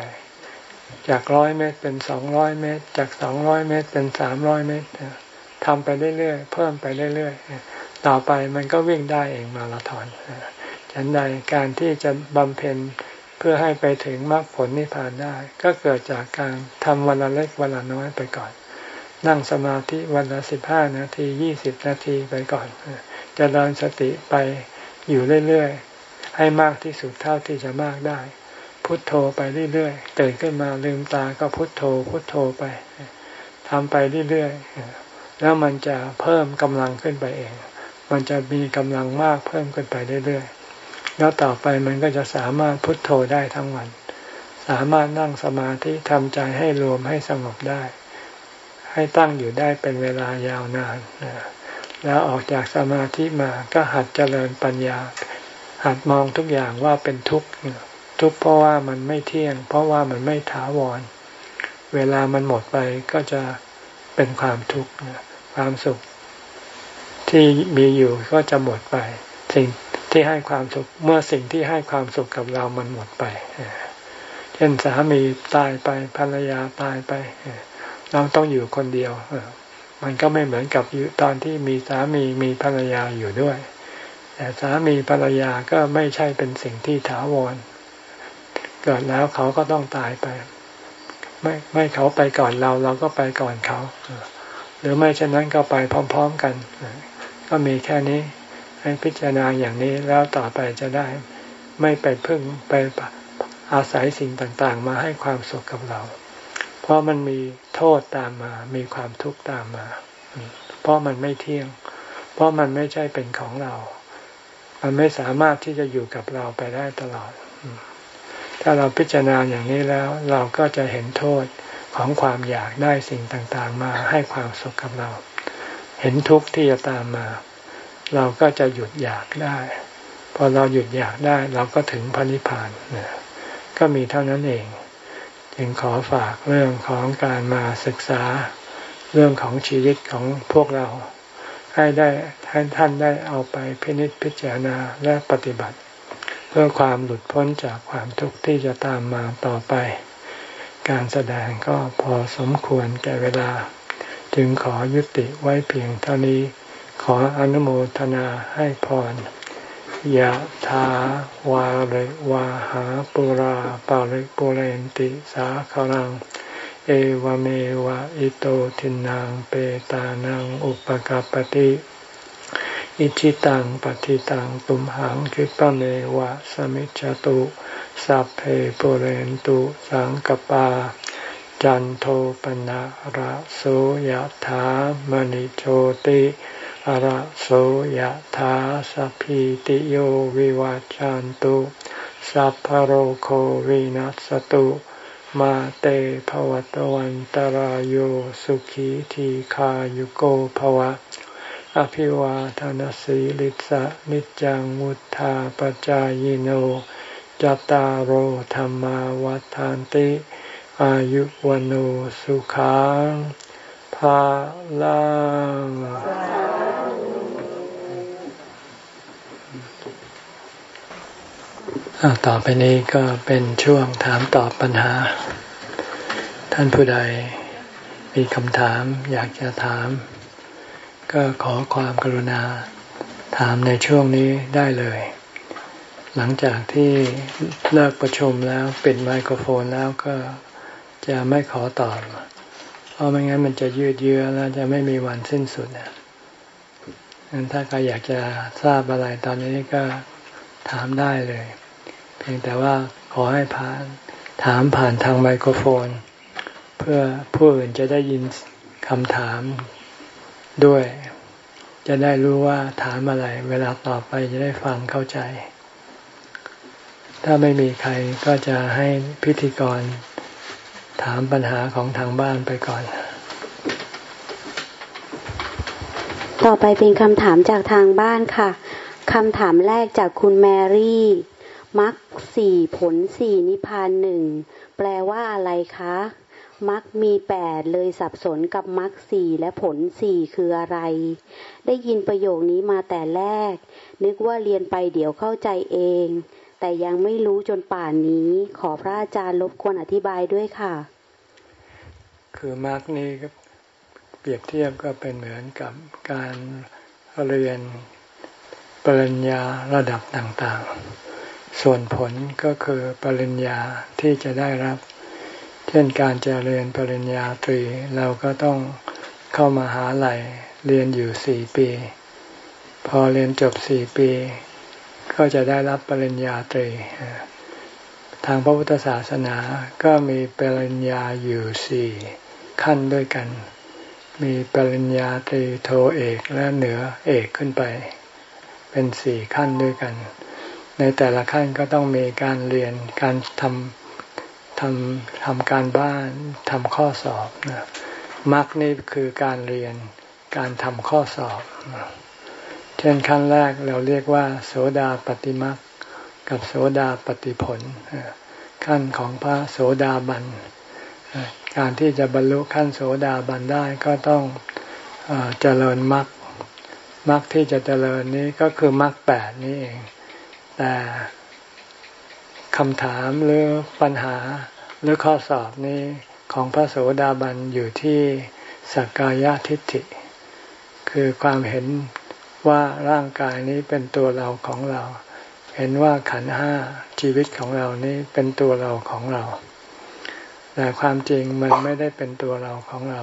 จากร้อยเมตรเป็นสองร้อยเมตร จากสองร้อยเมตรเป็นสามร้อยเมตรทำไปเรื่อยๆเพิ่มไปเรื่อยๆ ต่อไปมันก็วิ่งได้เองมาราธอนฉันใดการที่จะบำเพ็ญเพื่อให้ไปถึงมรรคผลนิพพานได้ ก็เกิดจากการทำวันละเล็กวันละน้อยไปก่อน นั่งสมาธิวันละสิบห้านาทียี่สิบนาทีไปก่อนจะเดินสติไปอยู่เรื่อยๆ ให้มากที่สุดเท่าที่จะมากได้ พุทโธไปเรื่อยๆตื่นขึ้นมาลืมตาก็พุทโธ พุทโธไปทำไปเรื่อยๆ แล้วมันจะเพิ่มกำลังขึ้นไปเอง มันจะมีกำลังมากเพิ่มขึ้นไปเรื่อยๆแล้วต่อไปมันก็จะสามารถพุทโธได้ทั้งวัน สามารถนั่งสมาธิทำใจให้รวมให้สงบได้ ให้ตั้งอยู่ได้เป็นเวลายาวนานแล้วออกจากสมาธิมาก็หัดเจริญปัญญา หัดมองทุกอย่างว่าเป็นทุกข์ทุกข์เพราะว่ามันไม่เที่ยง เพราะว่ามันไม่ถาวร เวลามันหมดไปก็จะเป็นความทุกข์ความสุข ที่มีอยู่ก็จะหมดไป สิ่งที่ให้ความสุขเมื่อสิ่งที่ให้ความสุขกับเรามันหมดไป เช่นสามีตายไปภรรยาตายไป เราต้องอยู่คนเดียวมันก็ไม่เหมือนกับอตอนที่มีสามีมีภรรยาอยู่ด้วย แต่สามีภรรยาก็ไม่ใช่เป็นสิ่งที่ถาวร เกิดแล้วเขาก็ต้องตายไป ไม่ไม่เขาไปก่อนเราเราก็ไปก่อนเขา หรือไม่เช่นนั้นก็ไปพร้อม ๆกัน ก็มีแค่นี้ ให้พิจารณาอย่างนี้แล้วต่อไปจะได้ ไม่ไปพึ่งไปอาศัยสิ่งต่างๆ มาให้ความสุขกับเรา เพราะมันมีโทษตามมา มีความทุกข์ตามมา เพราะมันไม่เที่ยง เพราะมันไม่ใช่เป็นของเรา มันไม่สามารถที่จะอยู่กับเราไปได้ตลอด ถ้าเราพิจารณาอย่างนี้แล้ว เราก็จะเห็นโทษของความอยากได้สิ่งต่างๆ มาให้ความสุขกับเรา เห็นทุกข์ที่จะตามมา เราก็จะหยุดอยากได้ พอเราหยุดอยากได้ เราก็ถึงพระนิพพานนี่ยก็มีเท่านั้นเอง จึงขอฝากเรื่องของการมาศึกษาเรื่องของชีวิตของพวกเรา ให้ได้ให้ท่านได้เอาไปพินิจพิจารณาและปฏิบัติ เพื่อความหลุดพ้นจากความทุกข์ที่จะตามมาต่อไป การแสดงก็พอสมควรแก่เวลา จึงขอยุติไว้เพียงเท่านี้ ขออนุโมทนาให้พรยะถาวาริวาหาปุราปาริปุเรนติสาคลัง เอวเมวะอิโตทินังเปตานังอุปกาปติอิชิตังปฏิตังตุมหังคิปะเมวะสมิจจตุ สัพเพปุเรนตุสังกปา จันโทปนะระโสยถามณิโชติระโสยถาสัพพิติโยวิวัจจันตุสัพพโรโควินัสตุมาเตภวตวันตารโยสุขีทีขายุโกภวะ อภิวาทานสีลิสะนิจังมุทาปจายโนจตารโธรรมาวาทานติ อายุวันโอสุขังภาลังต่อไปนี้ก็เป็นช่วงถามตอบปัญหา ท่านผู้ใดมีคำถามอยากจะถาม ก็ขอความกรุณาถามในช่วงนี้ได้เลย หลังจากที่เลิกประชุมแล้วปิดไมโครโฟนแล้วก็ จะไม่ขอตอบ เพราะไม่งั้นมันจะยืดเยื้อแล้วจะไม่มีวันสิ้นสุดงั้นถ้าใครอยากจะทราบอะไรตอนนี้ก็ถามได้เลย เพียงแต่ว่าขอให้ผ่านถามผ่านทางไมโครโฟน เพื่อผู้อื่นจะได้ยินคำถามด้วย จะได้รู้ว่าถามอะไร เวลาต่อไปจะได้ฟังเข้าใจ ถ้าไม่มีใครก็จะให้พิธีกร ถามปัญหาของทางบ้านไปก่อน ต่อไปเป็นคำถามจากทางบ้านค่ะคำถามแรกจากคุณแมรี่มรรคสี่ผลสี่นิพพานหนึ่งแปลว่าอะไรคะมรรคมีแปดเลยสับสนกับมรรคสี่และผลสี่คืออะไร ได้ยินประโยคนี้มาแต่แรก นึกว่าเรียนไปเดี๋ยวเข้าใจเอง แต่ยังไม่รู้จนป่านนี้ ขอพระอาจารย์ลบควรอธิบายด้วยค่ะ คือมรรคนี้ก็เปรียบเทียบก็เป็นเหมือนกับการเรียนปริญญาระดับต่างๆ ส่วนผลก็คือปริญญาที่จะได้รับ เช่นการจะเรียนปริญญาตรี เราก็ต้องเข้ามาหาลัยเรียนอยู่สี่ปี พอเรียนจบสี่ปี ก็จะได้รับปริญญาตรี ทางพระพุทธศาสนาก็มีปริญญาอยู่สี่ขั้นด้วยกัน มีปริญญาตรีโทเอกและเหนือเอกขึ้นไป เป็นสี่ขั้นด้วยกัน ในแต่ละขั้นก็ต้องมีการเรียนการทำทำทำการบ้านทำข้อสอบนะมักนี่คือการเรียนการทำข้อสอบ เช่นขั้นแรกเราเรียกว่า โสดาปฏิมักกับโสดาปฏิผล ขั้นของพระโสดาบัน การที่จะบรรลุขั้นโสดาบันได้ก็ต้องเจริญมรรคมรรคที่จะเจริญนี้ก็คือมรรคแปดนี้เอง แต่คำถามหรือปัญหาหรือข้อสอบนี้ของพระโสดาบันอยู่ที่สักกายทิฏฐิ คือความเห็น ว่าร่างกายนี้เป็นตัวเราของเรา เห็นว่าขันห้าชีวิตของเรานี้เป็นตัวเราของเรา แต่ความจริงมันไม่ได้เป็นตัวเราของเรา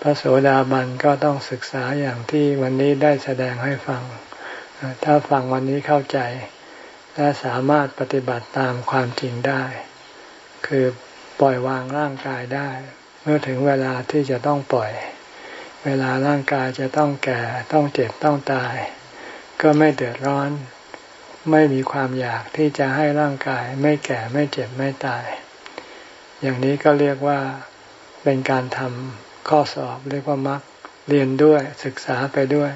พระโสดาบันก็ต้องศึกษาอย่างที่วันนี้ได้แสดงให้ฟัง ถ้าฟังวันนี้เข้าใจ และสามารถปฏิบัติตามความจริงได้ คือปล่อยวางร่างกายได้ เมื่อถึงเวลาที่จะต้องปล่อย เวลาร่างกายจะต้องแก่ต้องเจ็บต้องตาย ก็ไม่เดือดร้อน ไม่มีความอยากที่จะให้ร่างกายไม่แก่ไม่เจ็บไม่ตาย อย่างนี้ก็เรียกว่าเป็นการทำข้อสอบเรียกว่ามักเรียนด้วยศึกษาไปด้วย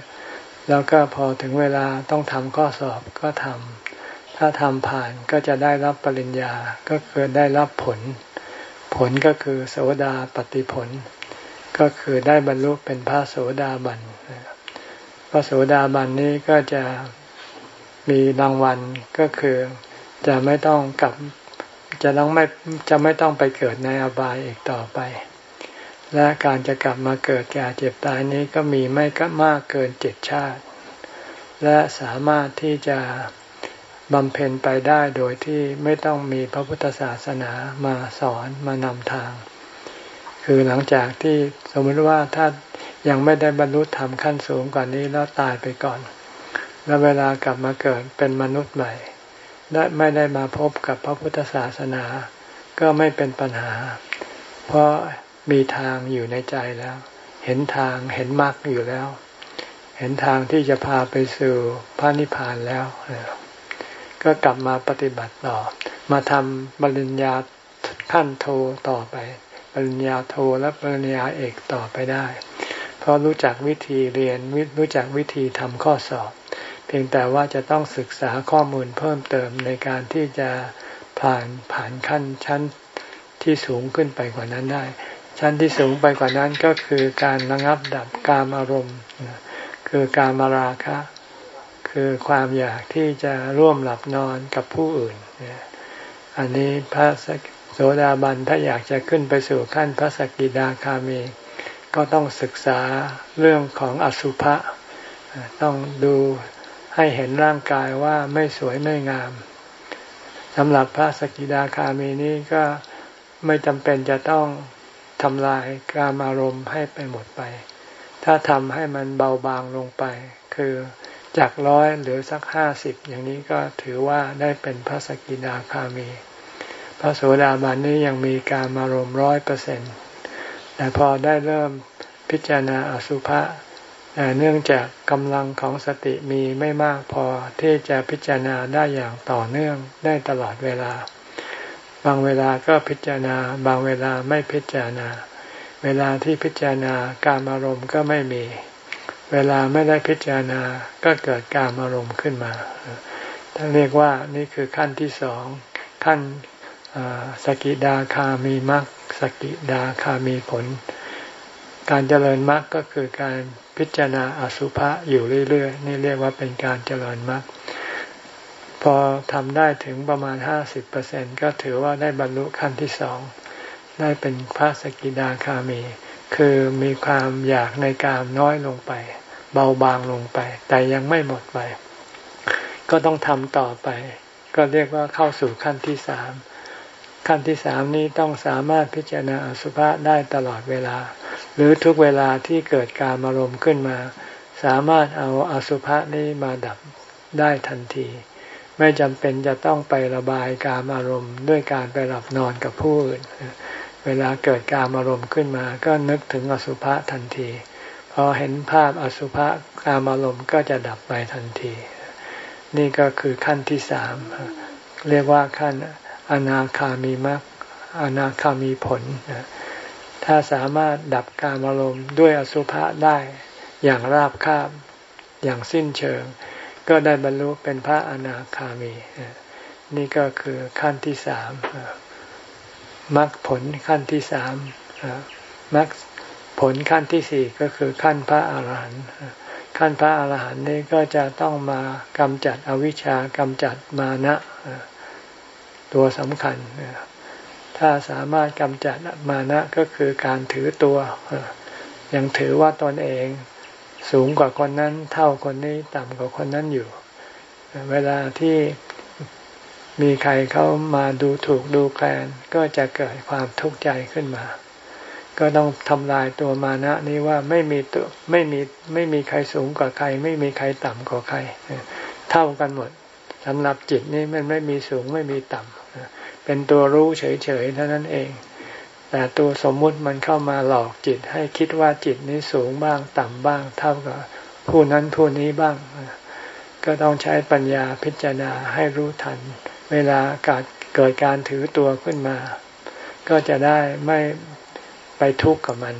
แล้วก็พอถึงเวลาต้องทำข้อสอบก็ทำถ้าทำผ่านก็จะได้รับปริญญาก็คือได้รับผล ผลก็คือโสดาปฏิผล ก็คือได้บรรลุเป็นพระโสดาบันพระโสดาบันนี้ก็จะมีรางวัลก็คือจะไม่ต้องกลับจะต้องไม่จะไม่ต้องไปเกิดในอบายอีกต่อไป และการจะกลับมาเกิดแก่เจ็บตายนี้ก็มีไม่ก็มากเกินเจ็ดชาติ และสามารถที่จะบำเพ็ญไปได้โดยที่ไม่ต้องมีพระพุทธศาสนามาสอนมานำทาง คือหลังจากที่สมมติว่าถ้ายังไม่ได้บรรลุธรรมขั้นสูงกว่านี้แล้วตายไปก่อน แล้วเวลากลับมาเกิดเป็นมนุษย์ใหม่และไม่ได้มาพบกับพระพุทธศาสนา ก็ไม่เป็นปัญหา เพราะมีทางอยู่ในใจแล้ว เห็นทางเห็นมรรคอยู่แล้ว เห็นทางที่จะพาไปสู่พระนิพพานแล้ว ก็กลับมาปฏิบัติต่อ มาทำบริญญาขั้นโทต่อไป ปริญญาโทและปริญญาเอกต่อไปได้ เพราะรู้จักวิธีเรียนรู้จักวิธีทำข้อสอบ เพียงแต่ว่าจะต้องศึกษาข้อมูลเพิ่มเติมในการที่จะผ่านผ่านขั้นชั้นที่สูงขึ้นไปกว่านั้นได้ ชั้นที่สูงไปกว่านั้นก็คือการระงับดับกามอารมณ์ คือการมาราคะ คือความอยากที่จะร่วมหลับนอนกับผู้อื่น อันนี้พระโส ดาบันถ้าอยากจะขึ้นไปสู่ขั้นพระสกิดาคามี ก็ต้องศึกษาเรื่องของอสุภะต้องดูให้เห็นร่างกายว่าไม่สวยไม่งามสำหรับพระสกิดาคามีนี้ก็ไม่จำเป็นจะต้องทำลายกามารมณ์ให้ไปหมดไป ถ้าทำให้มันเบาบางลงไป คือจากร้อยหรือสักห้าสิบอย่างนี้ก็ถือว่าได้เป็นพระสกิดาคามี พระโสดาบันนี้ยังมีการมารมร้อยเปอร์เซ็นต์แต่พอได้เริ่มพิจารณาอสุภะเนื่องจากกำลังของสติมีไม่มากพอที่จะพิจารณาได้อย่างต่อเนื่องได้ตลอดเวลา บางเวลาก็พิจารณา บางเวลาไม่พิจารณา เวลาที่พิจารณาการอารมณ์ก็ไม่มี เวลาไม่ได้พิจารณาก็เกิดการอารมณ์ขึ้นมาท่านเรียกว่านี่คือขั้นที่สองขั้น สกิดาคามีมรรคสกิดาคามีผล การเจริญมรรคก็คือการพิจารณาอสุภะอยู่เรื่อยๆ นี่เรียกว่าเป็นการเจริญมรรคพอทำได้ถึงประมาณห้าสิบเปอร์เซ็นก็ถือว่าได้บรรลุขั้นที่สอง ได้เป็นพระสกิดาคามี คือมีความอยากในการน้อยลงไป เบาบางลงไป แต่ยังไม่หมดไป ก็ต้องทำต่อไป ก็เรียกว่าเข้าสู่ขั้นที่สาม ขั้นที่สามนี้ต้องสามารถพิจารณาอสุภะได้ตลอดเวลา หรือทุกเวลาที่เกิดการอารมขึ้นมา สามารถเอาอสุภะนี้มาดับได้ทันที ไม่จำเป็นจะต้องไประบายกามอารมณ์ด้วยการไปหลับนอนกับผู้อื่นเวลาเกิดกามอารมณ์ขึ้นมา ก็นึกถึงอสุภะทันที พอเห็นภาพอสุภะกามอารมณ์ก็จะดับไปทันที นี่ก็คือขั้นที่สามเรียกว่าขั้น อนาคามีมรรคอนาคามีผล ถ้าสามารถดับกามอารมณ์ด้วยอสุภะได้อย่างราบคาบอย่างสิ้นเชิง ก็ได้บรรลุเป็นพระอนาคามี นี่ก็คือขั้นที่สามมรรคผลขั้นที่สามมรรคผลขั้นที่สี่ก็คือขั้นพระอาหารหันต์ขั้นพระอาหารหันต์นี้ก็จะต้องมากำจัดอวิชชากำจัดมานะ ตัวสำคัญ ถ้าสามารถกำจัดมานะก็คือการถือตัว ยังถือว่าตนเองสูงกว่าคนนั้น เท่าคนนี้ต่ำกว่าคนนั้นอยู่ เวลาที่มีใครเข้ามาดูถูกดูแคลนก็จะเกิดความทุกข์ใจขึ้นมา ก็ต้องทำลายตัวมานะนี้ว่าไม่มีตัวไม่มีไม่มีใครสูงกว่าใคร ไม่มีใครต่ำกว่าใคร เท่ากันหมดสำหรับจิตนี่มันไม่มีสูงไม่มีต่ำ เป็นตัวรู้เฉยๆเท่านั้นเอง แต่ตัวสมมุติมันเข้ามาหลอกจิตให้คิดว่าจิตนี้สูงบ้างต่ำบ้าง เท่ากับผู้นั้นผู้นี้บ้าง ก็ต้องใช้ปัญญาพิจารณาให้รู้ทัน เวลากิดเกิดการถือตัวขึ้นมา ก็จะได้ไม่ไปทุกข์กับมัน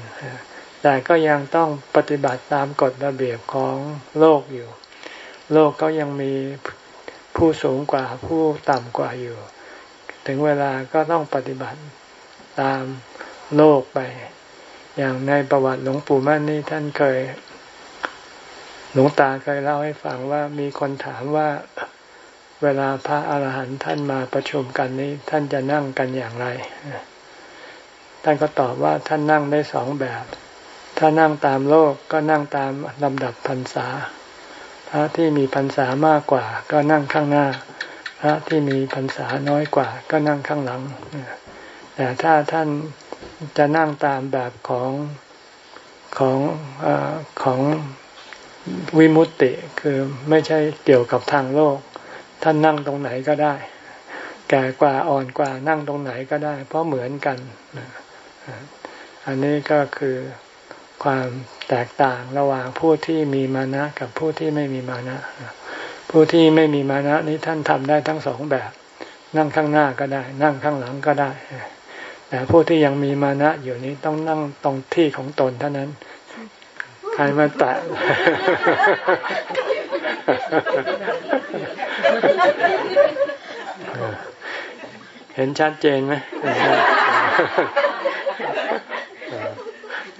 แต่ก็ยังต้องปฏิบัติตามกฎระเบียบของโลกอยู่ โลกก็ยังมีผู้สูงกว่าผู้ต่ำกว่าอยู่ ถึงเวลาก็ต้องปฏิบัติตามโลกไป อย่างในประวัติหลวงปู่มั่นนี่ท่านเคย หลวงตาเคยเล่าให้ฟังว่ามีคนถามว่าเวลาพระอาหารหันต์ท่านมาประชุมกันนี้ ท่านจะนั่งกันอย่างไร ท่านก็ตอบว่าท่านนั่งได้สองแบบ ถ้านั่งตามโลกก็นั่งตามลำดับพรรษา พระที่มีพรรษามากกว่า ก็นั่งข้างหน้า พระที่มีพรรษาน้อยกว่าก็นั่งข้างหลัง แต่ถ้าท่านจะนั่งตามแบบของของอของวิมุตติคือไม่ใช่เกี่ยวกับทางโลก ท่านนั่งตรงไหนก็ได้ แก่กว่าอ่อนกว่านั่งตรงไหนก็ได้ เพราะเหมือนกัน อันนี้ก็คือความแตกต่างระหว่างผู้ที่มีมานะกับผู้ที่ไม่มีมานะ ผู้ที่ไม่มีมานะนี้ท่านทำได้ทั้งสองแบบ นั่งข้างหน้าก็ได้ นั่งข้างหลังก็ได้ แต่ผู้ที่ยังมีมานะอยู่นี้ต้องนั่งตรงที่ของตนเท่านั้น ใครมาแตะเห็นชัดเจนไหม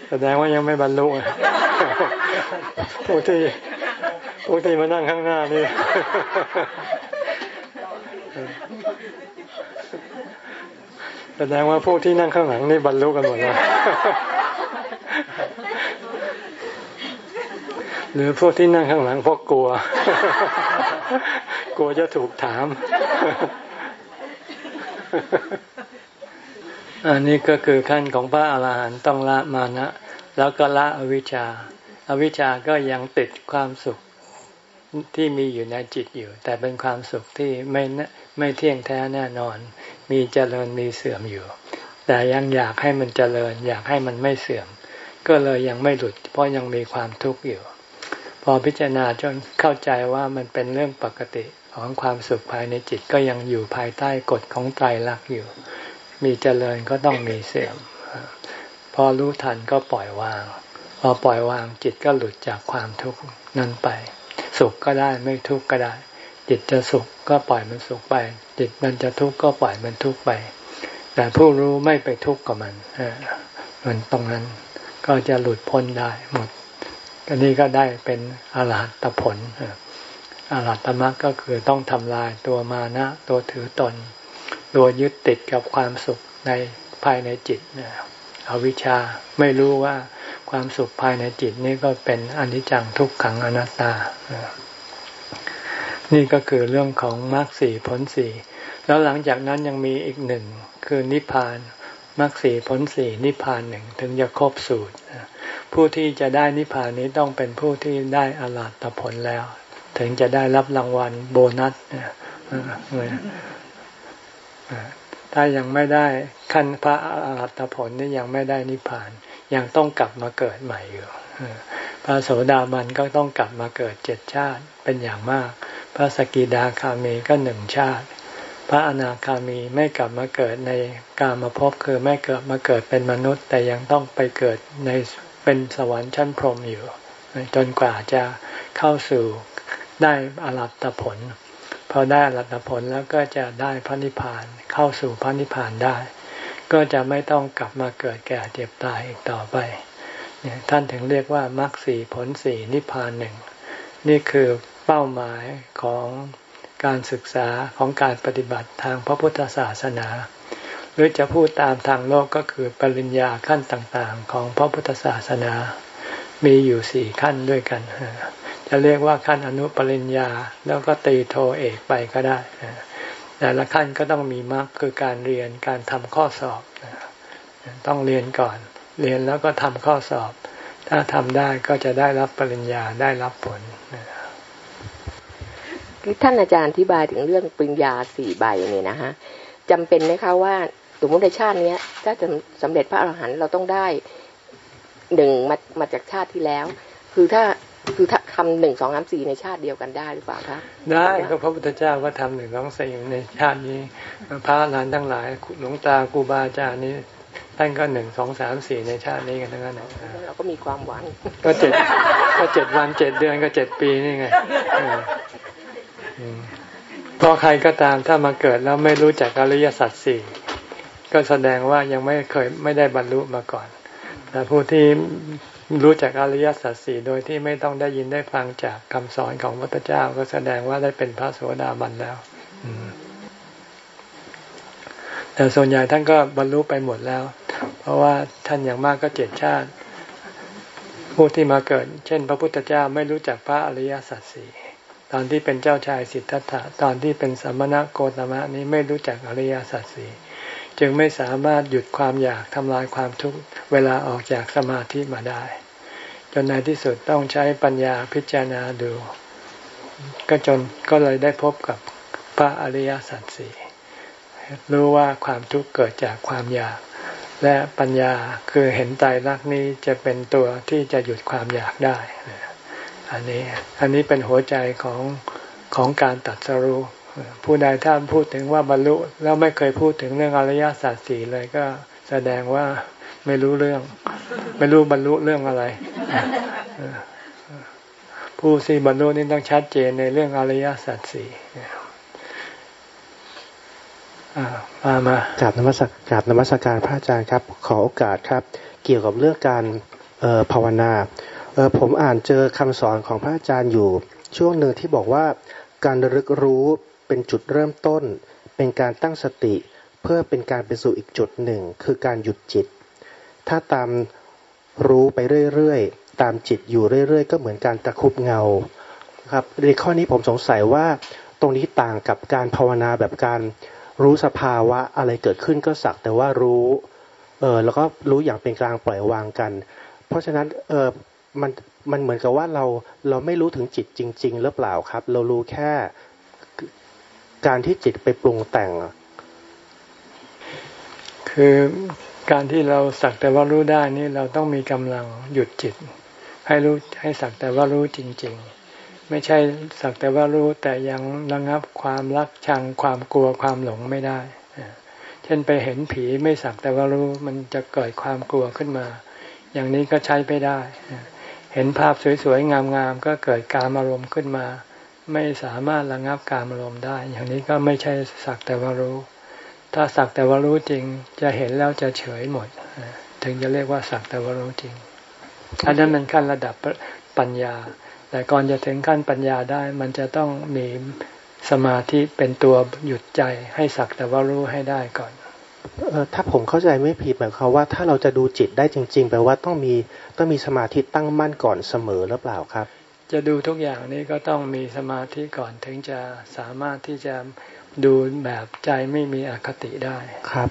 แสดงว่ายังไม่บรรลุพวกที่ พวกที่มานั่งข้างหน้านี่แสดงว่าพวกที่นั่งข้างหลังนี่บรรลุกันหมดแล้วหรือพวกที่นั่งข้างหลังพวกกลัว กลัวจะถูกถาม อันนี้ก็คือขั้นของพระอาหารหันต์ต้องละมานะ แล้วก็ละอวิชชา อวิชชาก็ยังติดความสุข ที่มีอยู่ในจิตอยู่ แต่เป็นความสุขที่ไม่ไม่เที่ยงแท้แน่นอน มีเจริญมีเสื่อมอยู่ แต่ยังอยากให้มันเจริญ อยากให้มันไม่เสื่อม ก็เลยยังไม่หลุด เพราะยังมีความทุกข์อยู่ พอพิจารณาจนเข้าใจว่ามันเป็นเรื่องปกติของความสุขภายในจิตก็ยังอยู่ภายใต้กฎของไตรลักษณ์อยู่ มีเจริญก็ต้องมีเสื่อม พอรู้ทันก็ปล่อยวาง พอปล่อยวางจิตก็หลุดจากความทุกข์นั้นไป สุขก็ได้ไม่ทุกข์ก็ได้ จิตจะสุขก็ปล่อยมันสุขไป จิตมันจะทุกข์ก็ปล่อยมันทุกข์ไป แต่ผู้รู้ไม่ไปทุกข์กับมันมันตรงนั้นก็จะหลุดพ้นได้หมดอันนี้ก็ได้เป็นอรหัตผลอรหัตมรรคก็คือต้องทำลายตัวมานะ ตัวถือตน ตัวยึดติดกับความสุขในภายในจิตอวิชชาไม่รู้ว่า ความสุขภายในจิตนี่ก็เป็นอนิจจังทุกขังอนัตตา นี่ก็คือเรื่องของมรรคสี่ผลสี่แล้วหลังจากนั้นยังมีอีกหนึ่งคือนิพพานมรรคสี่ผลสี่นิพพานหนึ่งถึงจะครบสูตร ผู้ที่จะได้นิพพานนี้ต้องเป็นผู้ที่ได้อรหัตผลแล้ว ถึงจะได้รับรางวัลโบนัสถ้ายังไม่ได้ขั้นพระอรหัตผลนี่ยังไม่ได้นิพพาน ยังต้องกลับมาเกิดใหม่อยู่พระโสดาบันก็ต้องกลับมาเกิดเจ็ดชาติเป็นอย่างมาก พระสกิดาคามีก็หนึ่งชาติ พระอนาคามีไม่กลับมาเกิดในกามาพบคือไม่เกิดมาเกิดเป็นมนุษย์ แต่ยังต้องไปเกิดในเป็นสวรรค์ชั้นพรหมอยู่ จนกว่าจะเข้าสู่ได้อรัตผลพอได้อรัตผลแล้วก็จะได้พระนิพพานเข้าสู่พระนิพพานได้ ก็จะไม่ต้องกลับมาเกิดแก่เจ็บตายอีกต่อไปเนี่ยท่านถึงเรียกว่ามรรคสี่ผลสี่นิพพานหนึ่งนี่คือเป้าหมายของการศึกษาของการปฏิบัติทางพระพุทธศาสนา หรือจะพูดตามทางโลกก็คือปริญญาขั้นต่างๆ ของพระพุทธศาสนา มีอยู่สี่ขั้นด้วยกัน จะเรียกว่าขั้นอนุปริญญาแล้วก็ตีโทเอกไปก็ได้ แต่ละขั้นก็ต้องมีมรรคคือการเรียนการทำข้อสอบ ต้องเรียนก่อน เรียนแล้วก็ทำข้อสอบ ถ้าทำได้ก็จะได้รับปริญญาได้รับผลคือท่านอาจารย์อธิบายถึงเรื่องปริญญาสี่ใบเนี่ยนะฮะจำเป็นไหมคะว่าสมมติในชาตินี้ถ้าจะสำเร็จพระอรหันต์เราต้องได้หนึ่งมามาจากชาติที่แล้ว คือถ้า คือทำหนึ่งสองสามสี่ในชาติเดียวกันได้หรือเปล่าคะได้ก็พระพุทธเจ้าก็ทำหนึ่งสองสี่ในชาตินี้ พระหลานทั้งหลายหลวงตาครูบาอาจารย์นี้ท่านก็หนึ่งสองสามสี่ในชาตินี้กันทั้งนั้นเราก็มีความหวังก็เจ็ดก็เจ็ดวันเจ็ดเดือนก็เจ็ดปีนี่ไงพอใครก็ตามถ้ามาเกิดแล้วไม่รู้จักอริยสัจสี่ก็แสดงว่ายังไม่เคยไม่ได้บรรลุมาก่อน แต่ผู้ที่ รู้จักอริยสัจสี่โดยที่ไม่ต้องได้ยินได้ฟังจากคำสอนของพระพุทธเจ้าก็แสดงว่าได้เป็นพระโสดาบันแล้วแต่ส่วนใหญ่ท่านก็บรรลุไปหมดแล้ว เพราะว่าท่านอย่างมากก็เจ็ดชาติ ผู้ที่มาเกิด เช่น พระพุทธเจ้าไม่รู้จักพระอริยสัจสี่ตอนที่เป็นเจ้าชายสิทธัตถะตอนที่เป็นสมณะโกตมะนี้ไม่รู้จักอริยสัจสี่ จึงไม่สามารถหยุดความอยากทำลายความทุกข์เวลาออกจากสมาธิมาได้ จนในที่สุดต้องใช้ปัญญาพิจารณาดู ก็จนก็เลยได้พบกับพระอริยสัจสี่รู้ว่าความทุกข์เกิดจากความอยาก และปัญญาคือเห็นใจรักนี้จะเป็นตัวที่จะหยุดความอยากได้ อันนี้อันนี้เป็นหัวใจของของการตัดสรู้ ผู้ใดถ้าพูดถึงว่าบรรลุแล้วไม่เคยพูดถึงเรื่องอริยสัจสี่เลยก็แสดงว่าไม่รู้เรื่อง ไม่รู้บรรลุเรื่องอะไร ผู้สี่บรรลุนี่ต้องชัดเจนในเรื่องอริยสัจสี่มามากราบนมัสกราบนมัสการพระอาจารย์ครับ ขอโอกาสครับ เกี่ยวกับเรื่องการภาวนาผมอ่านเจอคำสอนของพระอาจารย์อยู่ ช่วงหนึ่งที่บอกว่าการรึกรู้ เป็นจุดเริ่มต้น เป็นการตั้งสติ เพื่อเป็นการไปสู่อีกจุดหนึ่ง คือการหยุดจิต ถ้าตามรู้ไปเรื่อยๆ ตามจิตอยู่เรื่อยๆ ก็เหมือนการตะคุบเงาครับในข้อนี้ผมสงสัยว่าตรงนี้ต่างกับการภาวนาแบบการรู้สภาวะอะไรเกิดขึ้นก็สักแต่ว่ารู้เออแล้วก็รู้อย่างเป็นกลางปล่อยวางกัน เพราะฉะนั้นเออมันมันเหมือนกับว่าเราเราไม่รู้ถึงจิตจริง ๆ หรือเปล่าครับ เรารู้แค่ การที่จิตไปปรุงแต่ง คือการที่เราสักแต่ว่ารู้ได้นี่เราต้องมีกำลังหยุดจิต ให้รู้ให้สักแต่ว่ารู้จริง ๆ ไม่ใช่สักแต่ว่ารู้แต่ยังระงับความรักชังความกลัวความหลงไม่ได้ เช่นไปเห็นผีไม่สักแต่ว่ารู้มันจะเกิดความกลัวขึ้นมา อย่างนี้ก็ใช้ไปได้ เห็นภาพสวยๆงามๆก็เกิดการอารมณ์ขึ้นมา ไม่สามารถระงับการอารมณ์ได้ อย่างนี้ก็ไม่ใช่สักแต่ว่ารู้ ถ้าสักแต่ว่ารู้จริง จะเห็นแล้วจะเฉยหมด ถึงจะเรียกว่าสักแต่ว่ารู้จริง อันนั้นมันขั้นระดับปัญญา แต่ก่อนจะถึงขั้นปัญญาได้ มันจะต้องมีสมาธิเป็นตัวหยุดใจให้สักแต่ว่ารู้ให้ได้ก่อนถ้าผมเข้าใจไม่ผิดหมายความว่าถ้าเราจะดูจิตได้จริง ๆ แปลว่าต้องมีต้องมีสมาธิตั้งมั่นก่อนเสมอหรือเปล่าครับ จะดูทุกอย่างนี้ก็ต้องมีสมาธิก่อนถึงจะสามารถที่จะดูแบบใจไม่มีอคติได้ครับ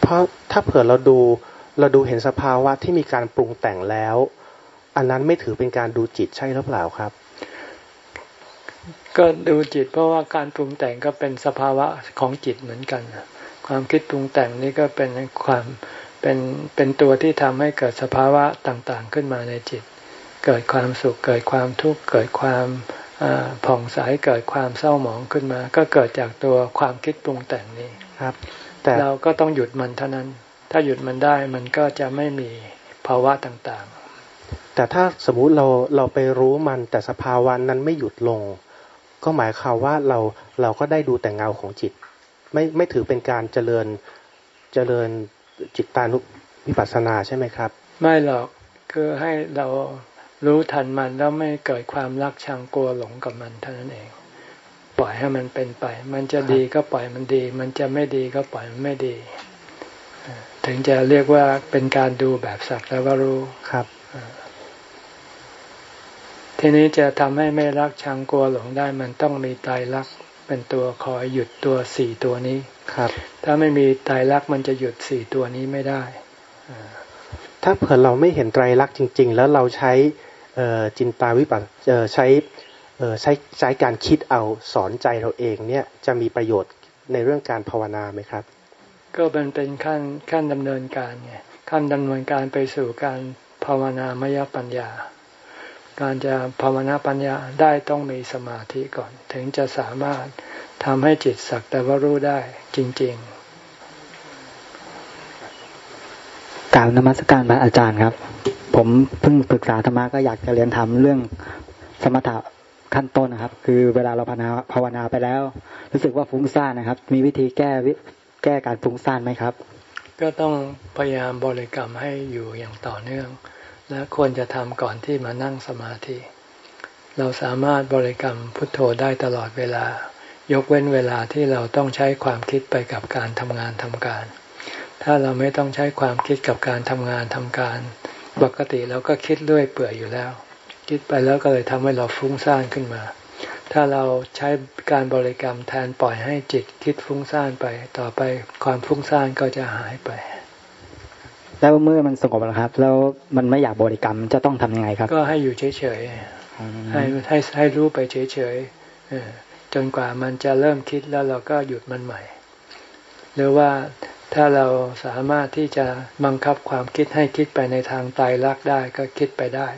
เพราะถ้าเผื่อเราดูเราดูเห็นสภาวะที่มีการปรุงแต่งแล้ว อันนั้นไม่ถือเป็นการดูจิตใช่หรือเปล่าครับ ก็ดูจิตเพราะว่าการปรุงแต่งก็เป็นสภาวะของจิตเหมือนกันความคิดปรุงแต่งนี้ก็เป็นความเป็นเป็นตัวที่ทำให้เกิดสภาวะต่างๆขึ้นมาในจิต เกิดความสุข เกิดความทุกข์ เกิดความผ่องใส เกิดความเศร้าหมองขึ้นมา ก็เกิดจากตัวความคิดปรุงแต่งนี้ครับ แต่เราก็ต้องหยุดมันเท่านั้น ถ้าหยุดมันได้มันก็จะไม่มีภาวะต่างๆ แต่ถ้าสมมุติเราเราไปรู้มันแต่สภาวะนั้นไม่หยุดลง ก็หมายความว่าเราเราก็ได้ดูแต่เงาของจิต ไม่ไม่ถือเป็นการเจริญเจริญจิตตานุวิปัสสนาใช่ไหมครับ ไม่หรอกคือให้เรา รู้ทันมันแล้วไม่เกิดความรักชังกลัวหลงกับมันเท่านั้นเอง ปล่อยให้มันเป็นไป มันจะดีก็ปล่อยมันดี มันจะไม่ดีก็ปล่อยมันไม่ดี ถึงจะเรียกว่าเป็นการดูแบบสักแล้วก็รู้ครับทีนี้จะทำให้ไม่รักชังกลัวหลงได้ มันต้องมีตายรักเป็นตัวคอยหยุดตัวสี่ตัวนี้ครับ ถ้าไม่มีตายรักมันจะหยุดสี่ตัวนี้ไม่ได้ถ้าเผื่อเราไม่เห็นไตรลักษณ์จริง ๆ แล้วเราใช้ จินตาวิปัสใช้ใช้ใช้การคิดเอาสอนใจเราเองเนี่ยจะมีประโยชน์ในเรื่องการภาวนาไหมครับ ก็เป็นเป็นขั้นขั้นดำเนินการไงขั้นดำเนินการไปสู่การภาวนามยปัญญา การจะภาวนาปัญญาได้ต้องมีสมาธิก่อน ถึงจะสามารถทำให้จิตสักแต่ว่ารู้ได้จริง ๆกล่าวนมัสการพระอาจารย์ครับ ผมเพิ่งปรึกษาธรรมะก็อยากจะเรียนทำเรื่องสมถะขั้นต้นนะครับ คือเวลาเราภาวนาภาวนาไปแล้ว รู้สึกว่าฟุ้งซ่านนะครับ มีวิธีแก้แก้การฟุ้งซ่านไหมครับ ก็ต้องพยายามบริกรรมให้อยู่อย่างต่อเนื่อง และควรจะทำก่อนที่มานั่งสมาธิ เราสามารถบริกรรมพุทโธได้ตลอดเวลา ยกเว้นเวลาที่เราต้องใช้ความคิดไปกับการทำงานทำการ ถ้าเราไม่ต้องใช้ความคิดกับการทำงานทำการ ปกติเราก็คิดเรื่อยเปื่อยอยู่แล้ว คิดไปแล้วก็เลยทำให้เราฟุ้งซ่านขึ้นมา ถ้าเราใช้การบริกรรมแทนปล่อยให้จิตคิดฟุ้งซ่านไป ต่อไปความฟุ้งซ่านก็จะหายไป แล้วเมื่อมันสงบแล้วครับ แล้วมันไม่อยากบริกรรมจะต้องทำยังไงครับ ก็ให้อยู่เฉยๆให้ให้ให้รู้ไปเฉยๆจนกว่ามันจะเริ่มคิดแล้วเราก็หยุดมันใหม่ หรือว่า ถ้าเราสามารถที่จะบังคับความคิดให้คิดไปในทางตายรักได้ก็คิดไปได้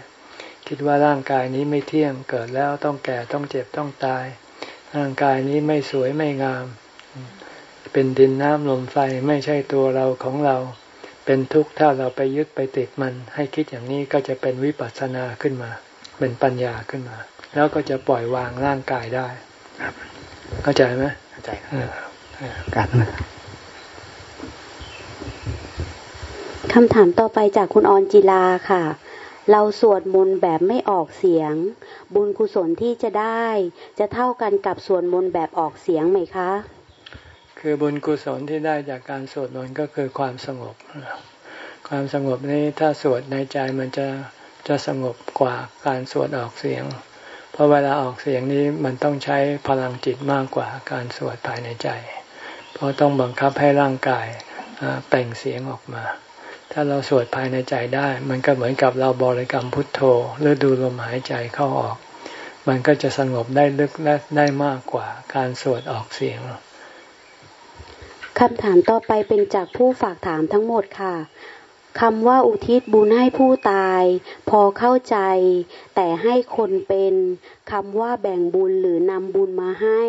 คิดว่าร่างกายนี้ไม่เที่ยงเกิดแล้วต้องแก่ต้องเจ็บต้องตาย ร่างกายนี้ไม่สวยไม่งาม เป็นดินน้ำลมไฟไม่ใช่ตัวเราของเรา เป็นทุกข์ถ้าเราไปยึดไปติดมัน ให้คิดอย่างนี้ก็จะเป็นวิปัสสนาขึ้นมา เป็นปัญญาขึ้นมา แล้วก็จะปล่อยวางร่างกายได้เข้าใจไหมเข้าใจครับ คำถามต่อไปจากคุณออนจิลาค่ะ เราสวดมนต์แบบไม่ออกเสียง บุญกุศลที่จะได้ จะเท่ากันกับสวดมนต์แบบออกเสียงไหมคะ คือบุญกุศลที่ได้จากการสวดมนต์ก็คือความสงบ ความสงบนี้ถ้าสวดในใจมันจะจะสงบกว่าการสวดออกเสียง เพราะเวลาออกเสียงนี้มันต้องใช้พลังจิตมากกว่าการสวดภายในใจ เพราะต้องบังคับให้ร่างกายเปล่งเสียงออกมา ถ้าเราสวดภายในใจได้ มันก็เหมือนกับเราบริกรรมพุทโธหรือดูลมหายใจเข้าออก มันก็จะสงบได้ลึกและได้มากกว่าการสวดออกเสียงคำถามต่อไปเป็นจากผู้ฝากถามทั้งหมดค่ะคำว่าอุทิศบุญให้ผู้ตาย พอเข้าใจ แต่ให้คนเป็นคำว่าแบ่งบุญหรือนำบุญมาให้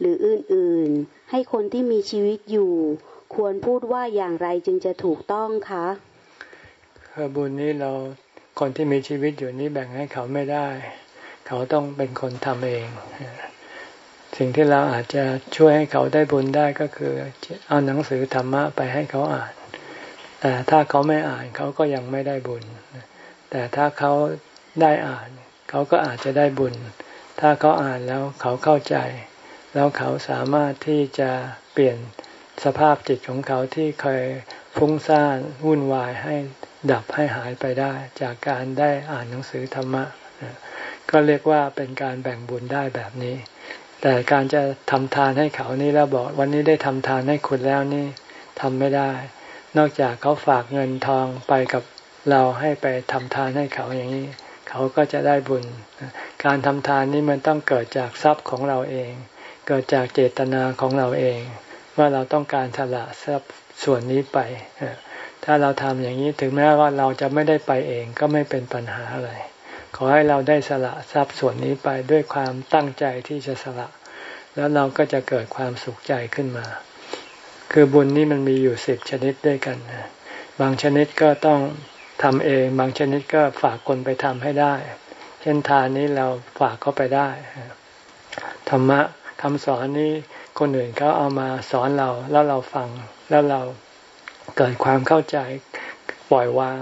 หรืออื่นๆ ให้คนที่มีชีวิตอยู่ ควรพูดว่าอย่างไรจึงจะถูกต้องคะคือบุญนี้เราคนที่มีชีวิตอยู่นี้แบ่งให้เขาไม่ได้ เขาต้องเป็นคนทำเอง สิ่งที่เราอาจจะช่วยให้เขาได้บุญได้ก็คือ เอาหนังสือธรรมะไปให้เขาอ่าน แต่ถ้าเขาไม่อ่านเขาก็ยังไม่ได้บุญ แต่ถ้าเขาได้อ่าน เขาก็อาจจะได้บุญ ถ้าเขาอ่านแล้วเขาเข้าใจ แล้วเขาสามารถที่จะเปลี่ยน สภาพจิตของเขาที่เคยฟุ้งซ่านวุ่นวายให้ดับให้หายไปได้ จากการได้อ่านหนังสือธรรมะ ก็เรียกว่าเป็นการแบ่งบุญได้แบบนี้ แต่การจะทำทานให้เขานี่แล้วบอกวันนี้ได้ทำทานให้คุณแล้วนี่ทำไม่ได้ นอกจากเขาฝากเงินทองไปกับเราให้ไปทำทานให้เขาอย่างนี้ เขาก็จะได้บุญ การทำทานนี่มันต้องเกิดจากทรัพย์ของเราเอง เกิดจากเจตนาของเราเอง ว่าเราต้องการสละทรัพย์ส่วนนี้ไป ถ้าเราทำอย่างนี้ถึงแม้ว่าเราจะไม่ได้ไปเองก็ไม่เป็นปัญหาอะไร ขอให้เราได้สละทรัพย์ส่วนนี้ไปด้วยความตั้งใจที่จะสละ แล้วเราก็จะเกิดความสุขใจขึ้นมา คือบุญนี้มันมีอยู่สิบชนิดด้วยกัน บางชนิดก็ต้องทำเอง บางชนิดก็ฝากคนไปทำให้ได้ เช่นทานนี้เราฝากเขาไปได้ ธรรมะคำสอนนี้ คนอื่นเขาเอามาสอนเราแล้วเราฟังแล้วเราเกิดความเข้าใจปล่อยวาง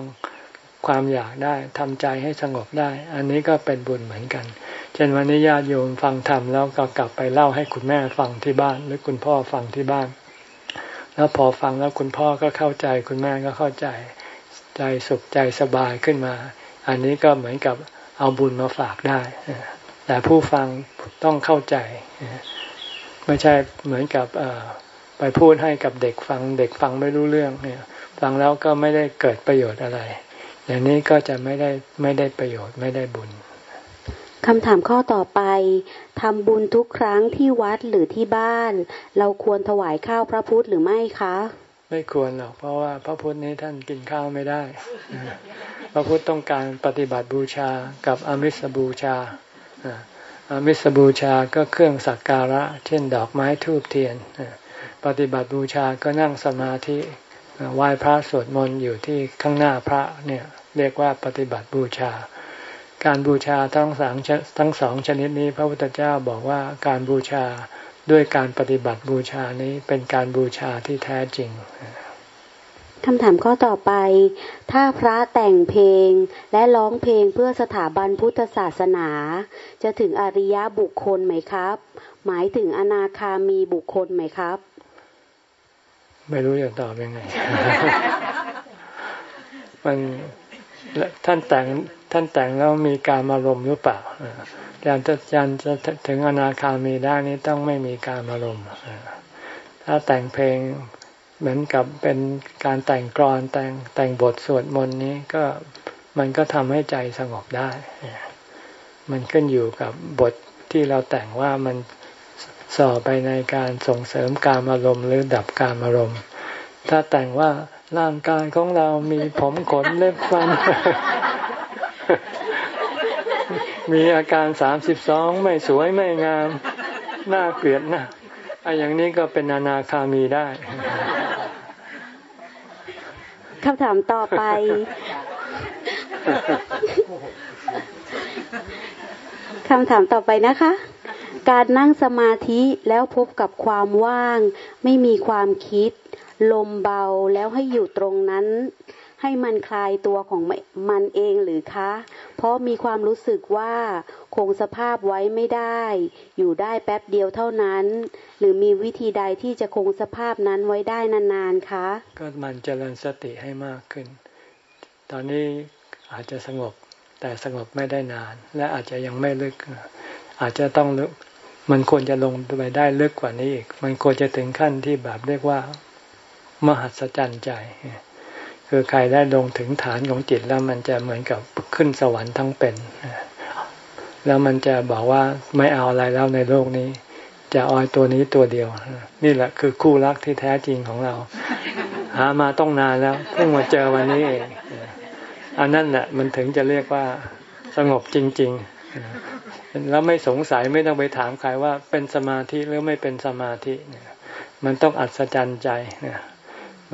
ความอยากได้ทำใจให้สงบได้ อันนี้ก็เป็นบุญเหมือนกัน เช่นวันนี้ญาติโยมฟังธรรมแล้วก็กลับไปเล่าให้คุณแม่ฟังที่บ้าน หรือคุณพ่อฟังที่บ้าน แล้วพอฟังแล้วคุณพ่อก็เข้าใจ คุณแม่ก็เข้าใจใจสุขใจสบายขึ้นมา อันนี้ก็เหมือนกับเอาบุญมาฝากได้ แต่ผู้ฟังต้องเข้าใจ ไม่ใช่เหมือนกับไปพูดให้กับเด็กฟัง เด็กฟังไม่รู้เรื่องเนี่ย ฟังแล้วก็ไม่ได้เกิดประโยชน์อะไร อย่างนี้ก็จะไม่ได้ไม่ได้ประโยชน์ไม่ได้บุญคำถามข้อต่อไปทำบุญทุกครั้งที่วัดหรือที่บ้าน เราควรถวายข้าวพระพุทธหรือไม่คะ ไม่ควรหรอกเพราะว่าพระพุทธนี้ท่านกินข้าวไม่ได้ พระพุทธต้องการปฏิบัติบูชากับอมิสบูชาอา มิสบูชาก็เครื่องสักการะ เช่นดอกไม้ทูบเทียน ปฏิบัติบูชาก็นั่งสมาธิไหว้พระสวดมนต์อยู่ที่ข้างหน้าพระเนี่ยเรียกว่าปฏิบัติบูชา การบูชาทั้งสองทั้งสองชนิดนี้ พระพุทธเจ้าบอกว่าการบูชาด้วยการปฏิบัติบูชานี้เป็นการบูชาที่แท้จริง คำถามข้อต่อไป ถ้าพระแต่งเพลงและร้องเพลงเพื่อสถาบันพุทธศาสนา จะถึงอริยบุคคลไหมครับ หมายถึงอนาคามีบุคคลไหมครับ ไม่รู้จะตอบยังไง มันท่านแต่งท่านแต่งแล้วมีการอารมณ์หรือเปล่าการจะจันจะถึงอนาคามีได้นี้ต้องไม่มีการอารมณ์ถ้าแต่งเพลง เหมือนกับเป็นการแต่งกรอนแต่งแต่งบทสวดมนต์นี้ก็มันก็ทำให้ใจสงบได้ มันขึ้นอยู่กับบทที่เราแต่งว่ามันส่อไปในการส่งเสริมการอารมณ์หรือดับการอารมณ์ ถ้าแต่งว่าร่างกายของเรามีผมขนเล็บฟัน มีอาการสามสิบสองไม่สวยไม่งาม น่าเกลียดนะ ไอ้อย่างนี้ก็เป็นอนาคามีได้คำถามต่อไป คำถามต่อไปนะคะ การนั่งสมาธิแล้วพบกับความว่าง ไม่มีความคิด ลมเบาแล้วให้อยู่ตรงนั้น ให้มันคลายตัวของมันเองหรือคะ เพราะมีความรู้สึกว่าคงสภาพไว้ไม่ได้ อยู่ได้แป๊บเดียวเท่านั้น หรือมีวิธีใดที่จะคงสภาพนั้นไว้ได้นานๆคะ ก็มันเจริญสติให้มากขึ้น ตอนนี้อาจจะสงบแต่สงบไม่ได้นาน และอาจจะยังไม่ลึก อาจจะต้องลึกมันควรจะลงไปได้ลึกกว่านี้อีก มันควรจะถึงขั้นที่แบบเรียกว่ามหัศจรรย์ใจ คือใครได้ลงถึงฐานของจิตแล้วมันจะเหมือนกับขึ้นสวรรค์ทั้งเป็น แล้วมันจะบอกว่าไม่เอาอะไรแล้วในโลกนี้ จะออยตัวนี้ตัวเดียว นี่แหละคือคู่รักที่แท้จริงของเรา หามาต้องนานแล้วเพิ่งมาเจอวันนี้เองอันนั้นแหละมันถึงจะเรียกว่าสงบจริง ๆ แล้วไม่สงสัยไม่ต้องไปถามใครว่าเป็นสมาธิหรือไม่เป็นสมาธิ มันต้องอัศจรรย์ใจนี่ย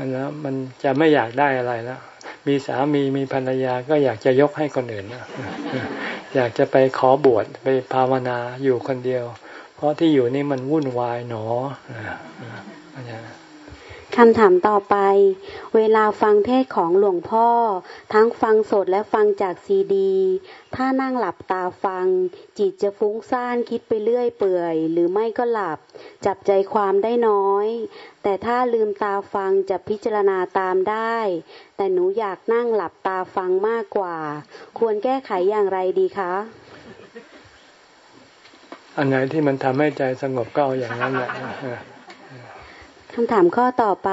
มันแล้วมันจะไม่อยากได้อะไรแล้วมีสามีมีภรรยาก็อยากจะยกให้คนอื่นนะอยากจะไปขอบวชไปภาวนาอยู่คนเดียว เพราะที่อยู่นี่มันวุ่นวายหนอคำถามต่อไป เวลาฟังเทศของหลวงพ่อ ทั้งฟังสดและฟังจากซีดี ถ้านั่งหลับตาฟัง จิตจะฟุ้งซ่านคิดไปเรื่อยเปื่อย หรือไม่ก็หลับ จับใจความได้น้อย แต่ถ้าลืมตาฟังจะพิจารณาตามได้ แต่หนูอยากนั่งหลับตาฟังมากกว่า ควรแก้ไขอย่างไรดีคะ อันไหนที่มันทำให้ใจสงบก็เอาอย่างนั้นแหละคำถามข้อต่อไป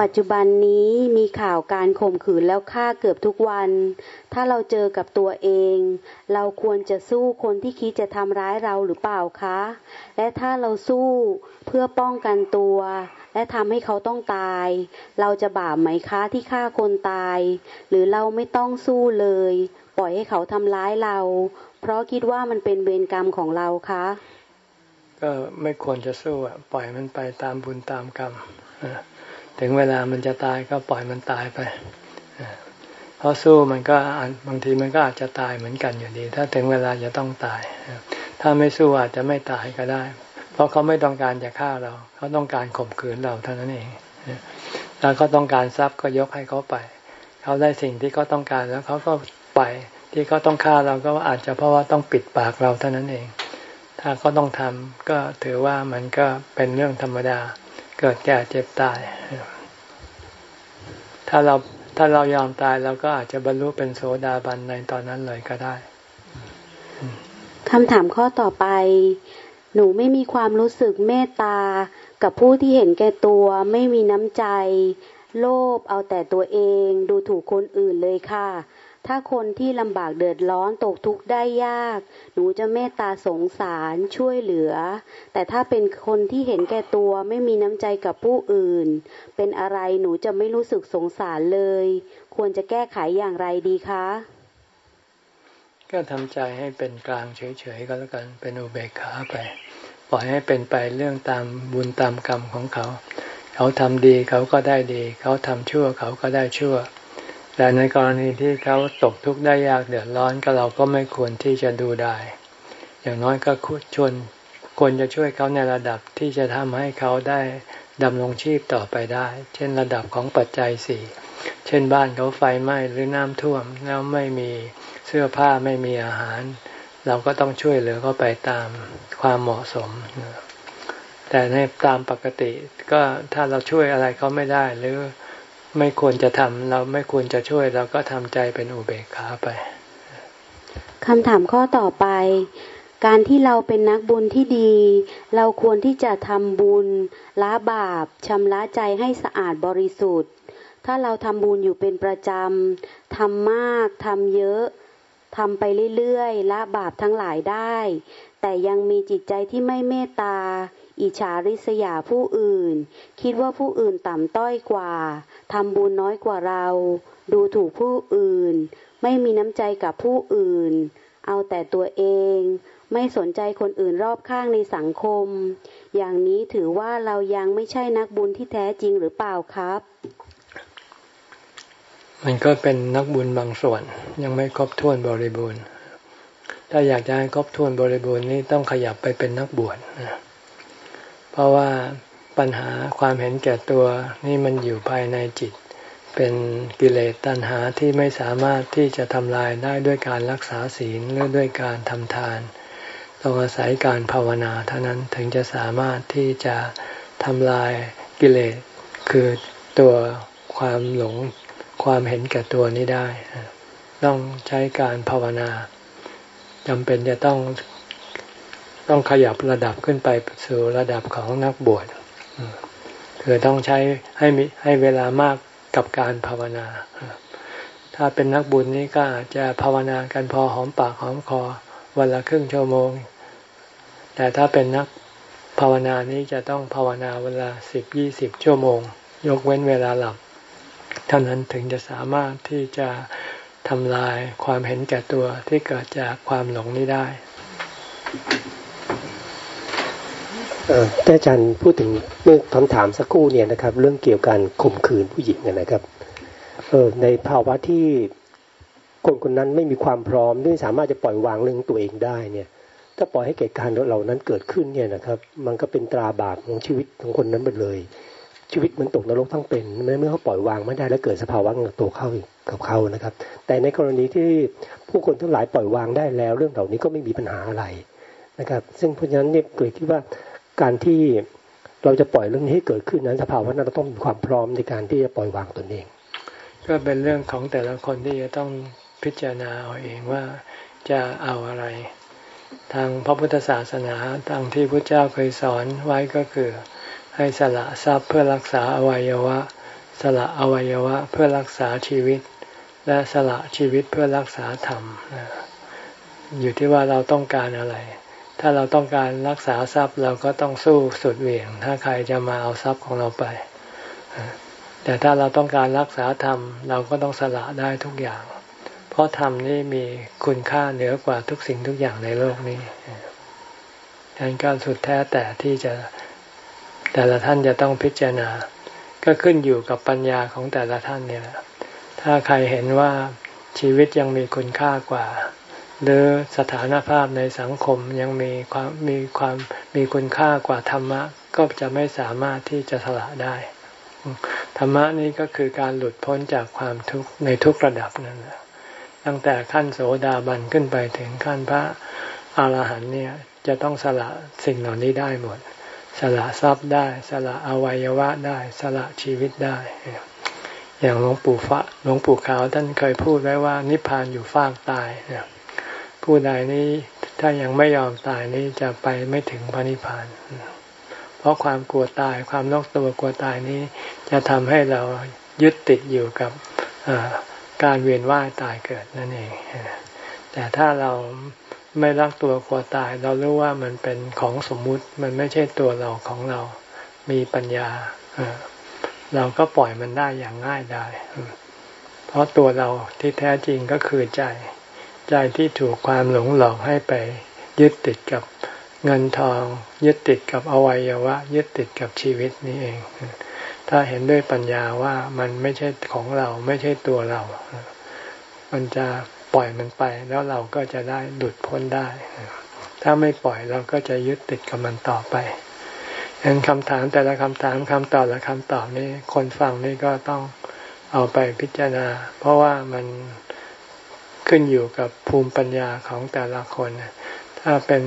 ปัจจุบันนี้มีข่าวการข่มขืนแล้วฆ่าเกือบทุกวัน ถ้าเราเจอกับตัวเอง เราควรจะสู้คนที่คิดจะทำร้ายเราหรือเปล่าคะ และถ้าเราสู้เพื่อป้องกันตัว และทำให้เขาต้องตาย เราจะบาปไหมคะที่ฆ่าคนตาย หรือเราไม่ต้องสู้เลย ปล่อยให้เขาทำร้ายเรา เพราะคิดว่ามันเป็นเวรกรรมของเราคะ ก็ไม่ควรจะสู้อะ ปล่อยมันไปตามบุญตามกรรม ถึงเวลามันจะตายก็ปล่อยมันตายไปเพราะสู้มันก็บางทีมันก็อาจจะตายเหมือนกันอยู่ดี ถ้าถึงเวลาจะต้องตาย ถ้าไม่สู้อาจจะไม่ตายก็ได้ เพราะเขาไม่ต้องการจะฆ่าเรา เขาต้องการข่มขืนเราเท่านั้นเองถ้าเขาต้องการทรัพย์ก็ยกให้เขาไป เขาได้สิ่งที่เขาต้องการแล้วเขาก็ไปที่เขาต้องฆ่าเราก็อาจจะเพราะว่าต้องปิดปากเราเท่านั้นเอง ถ้าเขาต้องทำก็ถือว่ามันก็เป็นเรื่องธรรมดา กิดแก่เจ็บตาย ถ้าเราถ้าเรายอมตายเราก็อาจจะบรรลุเป็นโสดาบันในตอนนั้นเลยก็ได้คำถามข้อต่อไป หนูไม่มีความรู้สึกเมตตา กับผู้ที่เห็นแก่ตัวไม่มีน้ำใจ โลภเอาแต่ตัวเอง ดูถูกคนอื่นเลยค่ะ ถ้าคนที่ลำบากเดือดร้อนตกทุกข์ได้ยาก หนูจะเมตตาสงสารช่วยเหลือ แต่ถ้าเป็นคนที่เห็นแก่ตัวไม่มีน้ำใจกับผู้อื่น เป็นอะไรหนูจะไม่รู้สึกสงสารเลย ควรจะแก้ไขอย่างไรดีคะ ก็ทำใจให้เป็นกลางเฉยๆก็แล้วกันเป็นอุเบกขาไปปล่อยให้เป็นไปเรื่องตามบุญตามกรรมของเขา เขาทำดีเขาก็ได้ดี เขาทำชั่วเขาก็ได้ชั่ว แต่ในกรณีที่เขาตกทุกข์ได้ยากเดือดร้อนก็เราก็ไม่ควรที่จะดูได้ อย่างน้อยก็คุชวนควรจะช่วยเขาในระดับที่จะทำให้เขาได้ดำรงชีพต่อไปได้ เช่นระดับของปัจจัยสี่เช่นบ้านเขาไฟไหม้หรือน้ำท่วมแล้วไม่มีเสื้อผ้าไม่มีอาหาร เราก็ต้องช่วยเหลือเขาไปตามความเหมาะสม แต่ในตามปกติก็ถ้าเราช่วยอะไรเขาไม่ได้หรือ ไม่ควรจะทำเราไม่ควรจะช่วยเราก็ทำใจเป็นอุเบกขาไปคำถามข้อต่อไป การที่เราเป็นนักบุญที่ดี เราควรที่จะทำบุญละบาปชำระใจให้สะอาดบริสุทธิ์ ถ้าเราทำบุญอยู่เป็นประจำทำมากทำเยอะทำไปเรื่อยๆละบาปทั้งหลายได้ แต่ยังมีจิตใจที่ไม่เมตตา อิจฉาริษยาผู้อื่น คิดว่าผู้อื่นต่ำต้อยกว่า ทำบุญน้อยกว่าเรา ดูถูกผู้อื่น ไม่มีน้ำใจกับผู้อื่น เอาแต่ตัวเอง ไม่สนใจคนอื่นรอบข้างในสังคม อย่างนี้ถือว่าเรายังไม่ใช่นักบุญที่แท้จริงหรือเปล่าครับ มันก็เป็นนักบุญบางส่วนยังไม่ครบถ้วนบริบูรณ์ ถ้าอยากจะให้ครบถ้วนบริบูรณ์นี้ต้องขยับไปเป็นนักบวชนะเพราะว่า ปัญหาความเห็นแก่ตัวนี่มันอยู่ภายในจิต เป็นกิเลสตัณหาที่ไม่สามารถที่จะทำลายได้ด้วยการรักษาศีลหรือด้วยการทำทาน ต้องอาศัยการภาวนาเท่านั้นถึงจะสามารถที่จะทำลายกิเลส คือตัวความหลงความเห็นแก่ตัวนี้ได้ ต้องใช้การภาวนาจำเป็นจะต้องต้องขยับระดับขึ้นไปสู่ระดับของนักบวช คือต้องใช้ให้มีให้เวลามากกับการภาวนา ถ้าเป็นนักบุญนี้ก็อาจจะภาวนากันพอหอมปากหอมคอวันละครึ่งชั่วโมง แต่ถ้าเป็นนักภาวนานี้จะต้องภาวนาเวลาสิบยี่สิบชั่วโมง ยกเว้นเวลาหลับเท่านั้นถึงจะสามารถที่จะทำลายความเห็นแก่ตัวที่เกิดจากความหลงนี้ได้ อออาจารย์พูดถึงเมื่อคำถามสักครู่เนี่ยนะครับ เรื่องเกี่ยวกับข่มขืนผู้หญิงนะครับเออในภาวะที่คนคนนั้นไม่มีความพร้อมที่สามารถจะปล่อยวางเรื่องตัวเองได้เนี่ย ถ้าปล่อยให้เกิดการเหล่านั้นเกิดขึ้นเนี่ยนะครับ มันก็เป็นตราบาปของชีวิตของคนนั้นไปเลย ชีวิตมันตกนรกทั้งเป็นเมื่อเขาปล่อยวางไม่ได้แล้วเกิดสภาวะตัวเข้ากับเขานะครับ แต่ในกรณีที่ผู้คนทั้งหลายปล่อยวางได้แล้ว เรื่องเหล่านี้ก็ไม่มีปัญหาอะไรนะครับ ซึ่งเพราะฉะนั้นเนี่ยเกิดคิดว่า การที่เราจะปล่อยเรื่องนี้ให้เกิดขึ้นนั้นสภาวะนั้นเราต้องมีความพร้อมในการที่จะปล่อยวางตนเอง ก็เป็นเรื่องของแต่ละคนที่จะต้องพิจารณาเอาเองว่าจะเอาอะไร ทางพระพุทธศาสนาทางที่พระเจ้าเคยสอนไว้ก็คือ ให้สละทรัพย์เพื่อรักษาอวัยวะ สละอวัยวะเพื่อรักษาชีวิต และสละชีวิตเพื่อรักษาธรรมอยู่ที่ว่าเราต้องการอะไร ถ้าเราต้องการรักษาทรัพย์เราก็ต้องสู้สุดเหวี่ยง ถ้าใครจะมาเอาทรัพย์ของเราไป แต่ถ้าเราต้องการรักษาธรรมเราก็ต้องสละได้ทุกอย่าง เพราะธรรมนี่มีคุณค่าเหนือกว่าทุกสิ่งทุกอย่างในโลกนี้ดังนั้นก็สุดแท้แต่ที่จะแต่ละท่านจะต้องพิจารณา ก็ขึ้นอยู่กับปัญญาของแต่ละท่านเนี่ยถ้าใครเห็นว่าชีวิตยังมีคุณค่ากว่า หรือสถานภาพในสังคมยังมีความมีความมีคุณค่ากว่าธรรมะ ก็จะไม่สามารถที่จะสละได้ ธรรมะนี้ก็คือการหลุดพ้นจากความทุกข์ในทุกระดับนั่นแหละตั้งแต่ขั้นโสดาบันขึ้นไปถึงขั้นพระอาหารหันต์เนี่ยจะต้องสละสิ่งเหล่านี้ได้หมด สละทรัพย์ได้ สละอวัยวะได้ สละชีวิตได้ อย่างหลวงปู่ฟะหลวงปู่ขาวท่านเคยพูดไว้ว่านิพพานอยู่ฟากตายเนี่ย ผู้ใดนี้ถ้ายังไม่ยอมตายนี้จะไปไม่ถึงพระนิพพาน เพราะความกลัวตายความนอกตัวกลัวตายนี้ จะทำให้เรายึดติดอยู่กับการเวียนว่ายตายเกิดนั่นเอง แต่ถ้าเราไม่รักตัวกลัวตาย เรารู้ว่ามันเป็นของสมมุติ มันไม่ใช่ตัวเราของเรา มีปัญญา เราก็ปล่อยมันได้อย่างง่ายได้ เพราะตัวเราที่แท้จริงก็คือใจ ใจที่ถูกความหลงหลอกให้ไป ยึดติดกับเงินทอง ยึดติดกับอวัยวะ ยึดติดกับชีวิตนี้เอง ถ้าเห็นด้วยปัญญาว่ามันไม่ใช่ของเราไม่ใช่ตัวเรา มันจะปล่อยมันไป แล้วเราก็จะได้หลุดพ้นได้ ถ้าไม่ปล่อยเราก็จะยึดติดกับมันต่อไปเห็นคำถามแต่ละคำถามคำตอบและคำตอบนี้คนฟังนี่ก็ต้องเอาไปพิจารณา เพราะว่ามัน ขึ้นอยู่กับภูมิปัญญาของแต่ละคน ถ้าเป็น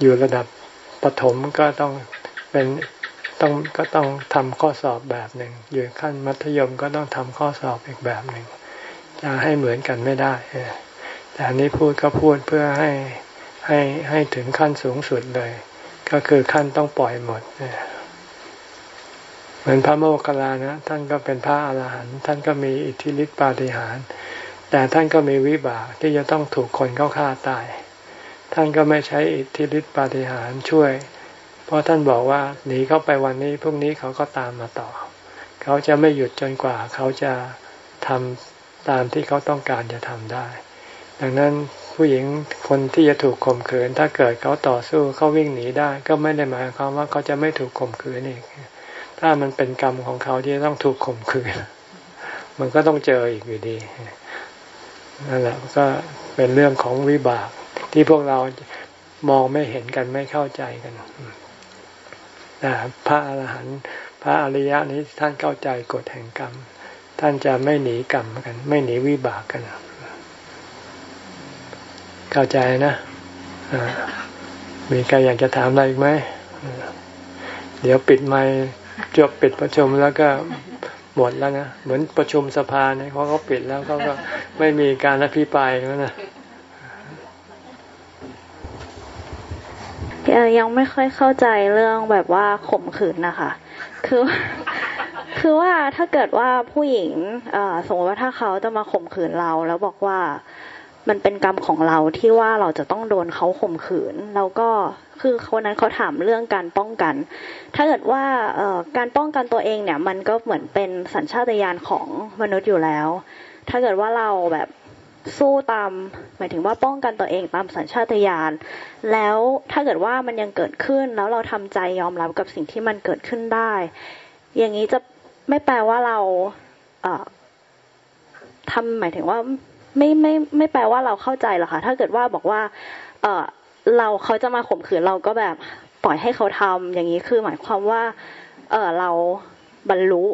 อยู่ระดับปฐมก็ต้องเป็นต้องก็ต้องทำข้อสอบแบบหนึ่ง อยู่ขั้นมัธยมก็ต้องทำข้อสอบอีกแบบหนึ่ง จะให้เหมือนกันไม่ได้ แต่อันนี้พูดก็พูดเพื่อให้ให้ให้ถึงขั้นสูงสุดเลย ก็คือขั้นต้องปล่อยหมด เหมือนพระโมคคัลลานะ ท่านก็เป็นพระอาหารหันต์ท่านก็มีอิทธิฤทธิปาฏิหาริย์ แต่ท่านก็มีวิบากที่จะต้องถูกคนเข้าฆ่าตาย ท่านก็ไม่ใช้อิทธิฤทธิปาฏิหาริย์ช่วย เพราะท่านบอกว่าหนีเข้าไปวันนี้พรุ่งนี้เขาก็ตามมาต่อ เขาจะไม่หยุดจนกว่าเขาจะทำตามที่เขาต้องการจะทำได้ ดังนั้นผู้หญิงคนที่จะถูกข่มขืน ถ้าเกิดเขาต่อสู้เขาวิ่งหนีได้ ก็ไม่ได้หมายความว่าเขาจะไม่ถูกข่มขืนอีกถ้ามันเป็นกรรมของเขาที่ต้องถูกข่มขืน มันก็ต้องเจออีกอยู่ดี นั่นแหละก็เป็นเรื่องของวิบากที่พวกเรามองไม่เห็นกันไม่เข้าใจกันแต่พระอรหันต์พระอริยะนี้ท่านเข้าใจกฎแห่งกรรม ท่านจะไม่หนีกรรมกัน ไม่หนีวิบากกันเข้าใจนะมีใครอยากจะถามอะไรอีกไหมเดี๋ยวปิดไมค์จบปิดประชุมแล้วก็ หมดแล้วนะ เหมือนประชุมสภาเนี่ยเขาก็ปิดแล้วเขาก็ไม่มีการอภิปรายแล้วนะยังไม่ค่อยเข้าใจเรื่องแบบว่าข่มขืนนะคะ คือคือว่าถ้าเกิดว่าผู้หญิงสมมติว่าถ้าเขาจะมาข่มขืนเรา แล้วบอกว่า มันเป็นกรรมของเราที่ว่าเราจะต้องโดนเขาข่มขืน แล้วก็คือคนนั้นเขาถามเรื่องการป้องกัน ถ้าเกิดว่าการป้องกันตัวเองเนี่ย มันก็เหมือนเป็นสัญชาตญาณของมนุษย์อยู่แล้ว ถ้าเกิดว่าเราแบบสู้ตาม หมายถึงว่าป้องกันตัวเองตามสัญชาตญาณแล้วถ้าเกิดว่ามันยังเกิดขึ้นแล้วเราทำใจยอมรับกับสิ่งที่มันเกิดขึ้นได้ อย่างนี้จะไม่แปลว่าเราเทำหมายถึงว่า ไม่ไม่ไม่แปลว่าเราเข้าใจหรอกค่ะ ถ้าเกิดว่าบอกว่า เออเราเขาจะมาข่มขืนเราก็แบบปล่อยให้เขาทำอย่างนี้คือหมายความว่า เออเราบรรลุ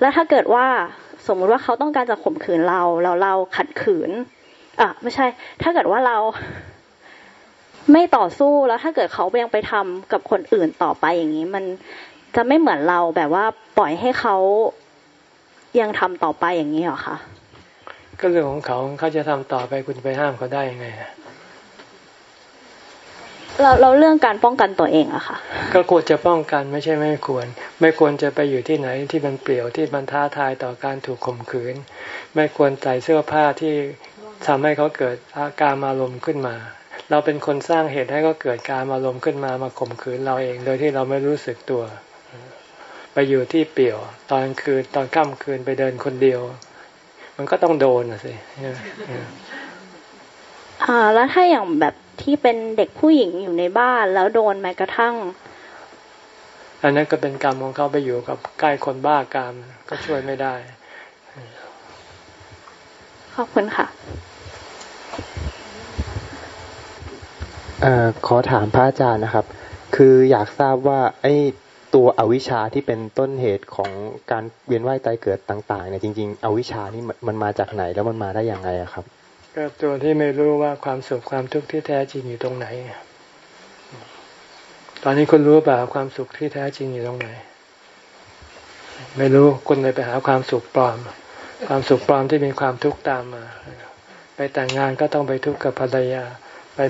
แล้วถ้าเกิดว่าสมมุติว่าเขาต้องการจะข่มขืนเราแล้วเราขัดขืนอะไม่ใช่ ถ้าเกิดว่าเราไม่ต่อสู้แล้วถ้าเกิดเขายังไปทำกับคนอื่นต่อไปอย่างนี้ มันจะไม่เหมือนเราแบบว่าปล่อยให้เขายังทำต่อไปอย่างนี้หรอคะ ก็เรื่องของเขาเขาจะทำต่อไปคุณไปห้ามเขาได้ยังไงเราเราเรื่องการป้องกันตัวเองอะค่ะ ก็ควรจะป้องกันไม่ใช่ไม่ควร ไม่ควรจะไปอยู่ที่ไหนที่มันเปลี่ยวที่มันท้าทายต่อการถูกข่มขืน ไม่ควรใส่เสื้อผ้าที่ทำให้เขาเกิดอาการอารมณ์ขึ้นมา เราเป็นคนสร้างเหตุให้เขาเกิดการอารมณ์ขึ้นมามาข่มขืนเราเอง โดยที่เราไม่รู้สึกตัว ไปอยู่ที่เปี่ยว ตอนคืนตอนค่ำคืนไปเดินคนเดียว มันก็ต้องโดนนะสิอ่า แล้วถ้าอย่างแบบที่เป็นเด็กผู้หญิงอยู่ในบ้านแล้วโดนแม้กระทั่ง อันนั้นก็เป็นกรรมของเขาไปอยู่กับใกล้คนบ้ากรรมก็ช่วยไม่ได้ ขอบคุณค่ะอขอถามพระอาจารย์นะครับ คืออยากทราบว่า ไอ้ ตัวอวิชชาที่เป็นต้นเหตุของการเวียนว่ายตายเกิดต่างๆเนี่ยจริงๆ อวิชชานี่มันมาจากไหนแล้วมันมาได้อย่างไรครับ ก็ตัวที่ไม่รู้ว่าความสุขความทุกข์ที่แท้จริงอยู่ตรงไหน ตอนนี้คุณรู้เปล่าความสุขที่แท้จริงอยู่ตรงไหน ไม่รู้คุณเลยไปหาความสุขปลอม ความสุขปลอมที่มีความทุกข์ตามมา ไปแต่งงานก็ต้องไปทุกข์กับภรรยา ไป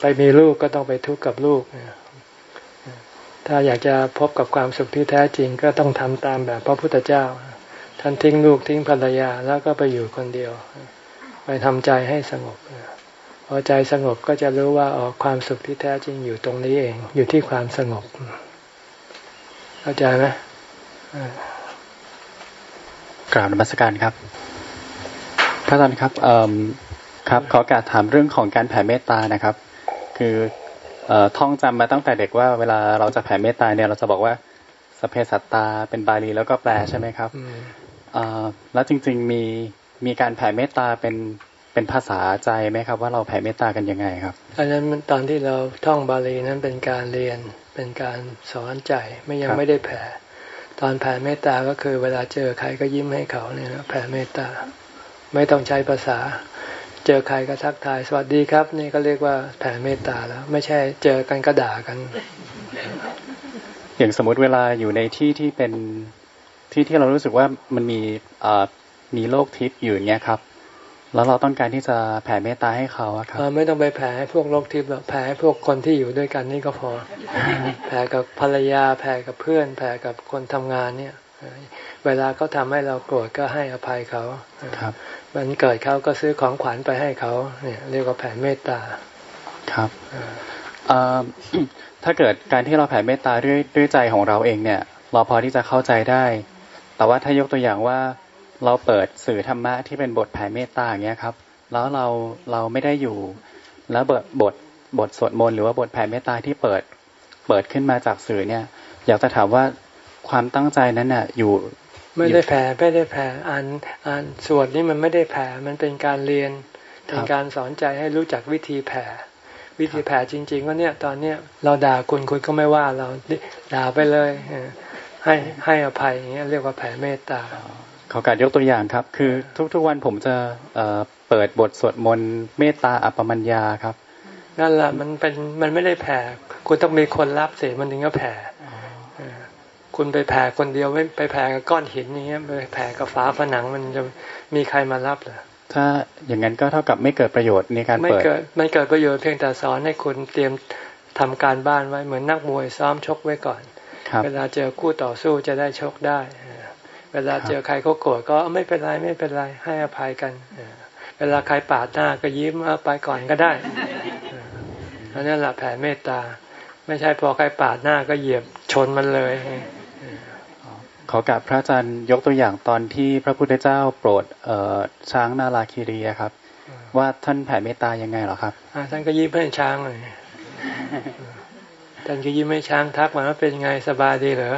ไปมีลูกก็ต้องไปทุกข์กับลูกเนี่ย ถ้าอยากจะพบกับความสุขที่แท้จริงก็ต้องทำตามแบบพระพุทธเจ้า ท่านทิ้งลูกทิ้งภรรยาแล้วก็ไปอยู่คนเดียว ไปทำใจให้สงบพอใจสงบก็จะรู้ว่าออกความสุขที่แท้จริงอยู่ตรงนี้เอง อยู่ที่ความสงบ เข้าใจไหมกราบนมัสการครับ พระอาจารย์ครับครับขอการถามเรื่องของการแผ่เมตตานะครับ คือ ท่องจำมาตั้งแต่เด็กว่าเวลาเราจะแผ่เมตตาเนี่ยเราจะบอกว่าสเพสัตตาเป็นบาลีแล้วก็แปลใช่ไหมครับแล้วจริง ๆมีมีการแผ่เมตตาเป็นเป็นภาษาใจไหมครับ ว่าเราแผ่เมตตากันยังไงครับอันนั้นตอนที่เราท่องบาลีนั้นเป็นการเรียนเป็นการสอนใจไม่ยังไม่ได้แผ่ ตอนแผ่เมตตาก็คือเวลาเจอใครก็ยิ้มให้เขาเนี่ยแผ่เมตตาไม่ต้องใช้ภาษาเจอใครก็ทักทาย สวัสดีครับ นี่ก็เรียกว่าแผ่เมตตาแล้ว ไม่ใช่เจอกันก็ด่ากัน อย่างสมมติเวลาอยู่ในที่ที่เป็นที่ที่เรารู้สึกว่ามันมีมีโลกทิพย์อยู่อย่างเงี้ยครับ แล้วเราต้องการที่จะแผ่เมตตาให้เขาครับไม่ต้องไปแผ่ให้พวกโลกทิพย์หรอกแผ่ให้พวกคนที่อยู่ด้วยกันนี่ก็พอ แผ่กับภรรยา แผ่กับเพื่อน แผ่กับคนทำงานเนี่ย เวลาเขาทาให้เราโกรธก็ให้อภัยเขาครับมันเกิดเขาก็ซื้อของขวัญไปให้เขาเนี่ยเรียกว่าแผ่เมตตาครับถ้าเกิดการที่เราแผ่เมตตาด้วยด้วยใจของเราเองเนี่ย เราพอที่จะเข้าใจได้ แต่ว่าถ้ายกตัวอย่างว่าเราเปิดสื่อธรรมะที่เป็นบทแผ่เมตตาอย่างเงี้ยครับ แล้วเราเราไม่ได้อยู่ แล้วบทบทบทสวดมนต์หรือว่าบทแผ่เมตตาที่เปิดเปิดขึ้นมาจากสื่อเนี่ย อยากจะถามว่าความตั้งใจนั้นน่ะอยู่ ไม่ได้แผ่ไม่ได้แผ่อ่านอ่านสวดนี่มันไม่ได้แผ่มันเป็นการเรียนเป็นการสอนใจให้รู้จักวิธีแผ่ วิธีแผ่จริง ๆ ว่าเนี่ยตอนเนี้ยเราด่าคุณคุณก็ไม่ว่าเราด่าไปเลยให้ให้อภัยอย่างเงี้ยเรียกว่าแผ่เมตตาขอการยกตัวอย่างครับ คือทุกๆวันผมจะเปิดบทสวดมนต์เมตตาอัปปมัญญาครับนั่นแหละมันเป็นมันไม่ได้แผ่ คุณต้องมีคนรับเสียมันถึงจะแผ่ คุณไปแผ่คนเดียวไม่ไปแผ่กับก้อนหินอย่างเงี้ยไปแผ่กับฝาผนังมันจะมีใครมารับเหรอถ้าอย่างนั้นก็เท่ากับไม่เกิดประโยชน์ในการเปิดไม่เกิดไม่เกิดประโยชน์เพียงแต่สอนให้คุณเตรียมทำการบ้านไว้เหมือนนักมวยซ้อมชกไว้ก่อนเวลาเจอคู่ต่อสู้จะได้ชกได้ เวลาเจอใครเขาโกรธก็ไม่เป็นไรไม่เป็นไรให้อภัยกัน เวลาใครปาดหน้าก็ยิ้มเอาไปก่อนก็ได้อันนี้แหละแผ่เมตตา ไม่ใช่พอใครปาดหน้าก็เหยียบชนมันเลย ขอกราบพระอาจารย์ยกตัวอย่างตอนที่พระพุทธเจ้าโปรดช้างนาลาคีรีครับ ว่าท่านแผ่เมตตายังไงหรอครับท่านก็ยิ้มให้ช้างเลยท่านก็ยิ้มให้ช้างทักมาว่าเป็นไงสบายดีเหรอ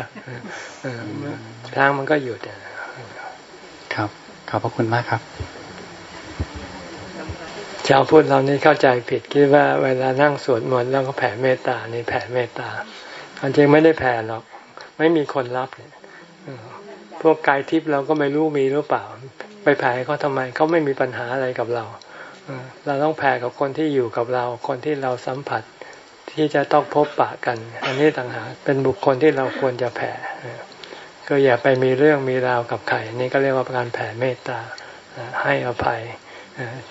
ช้างมันก็หยุดครับขอบพระคุณมากครับชาวพุทธเรานี่เข้าใจผิดคิดว่าเวลานั่งสวดมนต์แล้วก็แผ่เมตตานี่แผ่เมตตาจริงไม่ได้แผ่หรอก ไม่มีคนรับเนี่ยพวกกายทิพย์เราก็ไม่รู้มีหรือเปล่า ไปแผ่เขาทำไมเขาไม่มีปัญหาอะไรกับเราเราต้องแผ่กับคนที่อยู่กับเรา คนที่เราสัมผัสที่จะต้องพบปะกัน อันนี้ต่างหากเป็นบุคคลที่เราควรจะแผ่ก็อย่าไปมีเรื่องมีราวกับใครนี่ก็เรียกว่าการแผ่เมตตาให้อภัย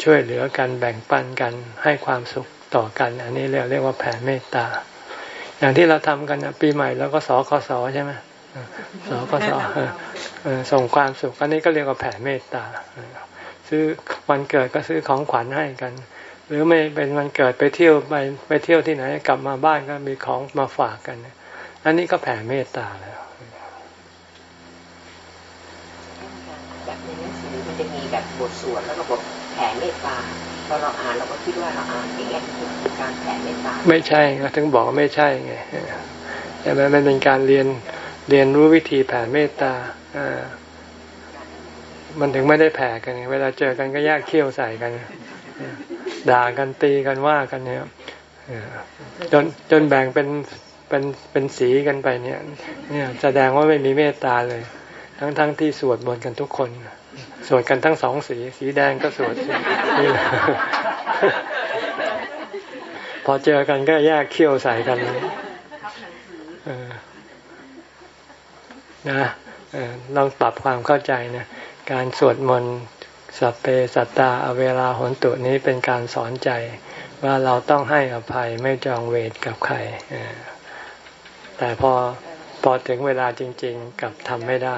ช่วยเหลือกันแบ่งปันกันให้ความสุขต่อกัน อันนี้เรียกเรียกว่าแผ่เมตตา อย่างที่เราทำกันปีใหม่แล้วก็สอคสใช่ไหมสก็สส่งความสุขอันนี้ก็เรียกว่าแผ่เมตตาซื้อวันเกิดก็ซื้อของขวัญให้กัน หรือไม่เป็นวันเกิดไปเที่ยวไปไปเที่ยวที่ไหนกลับมาบ้านก็มีของมาฝากกัน อันนี้ก็แผ่เมตตาแล้วแบบในหนังสือมันจะมีแบบบทสวดแล้วก็บทแผ่เมตตาพ อเราอ่านเราก็คิดว่าเราอ่านอย่างนี้คือการแผ่เมตตาไม่ใช่ถึงบอกไม่ใช่ไงใช่ไหมมันเป็นการเรียนเรียนรู้วิธีแผ่เมตตาอ่ามันถึงไม่ได้แผ่กันเวลาเจอกันก็แยกเขี้ยวใส่กัน ด่ากันตีกันว่ากันเนี่ยจนจนแบ่งเป็นเป็นเป็นสีกันไปเนี่ย เนี่ยแสดงว่าไม่มีเมตตาเลย ทั้งทั้งที่สวดมนต์กันทุกคน วดกันทั้งสองสี สีแดงก็สวดพอเจอกันก็แยกเขี้ยวใส่กันนะลองปรับความเข้าใจนะการสวดมนต์สัพเพสัตตาเวลาหนตุนี้เป็นการสอนใจ ว่าเราต้องให้อภัยไม่จองเวรกับใครแต่พอพอถึงเวลาจริง ๆกับทำไม่ได้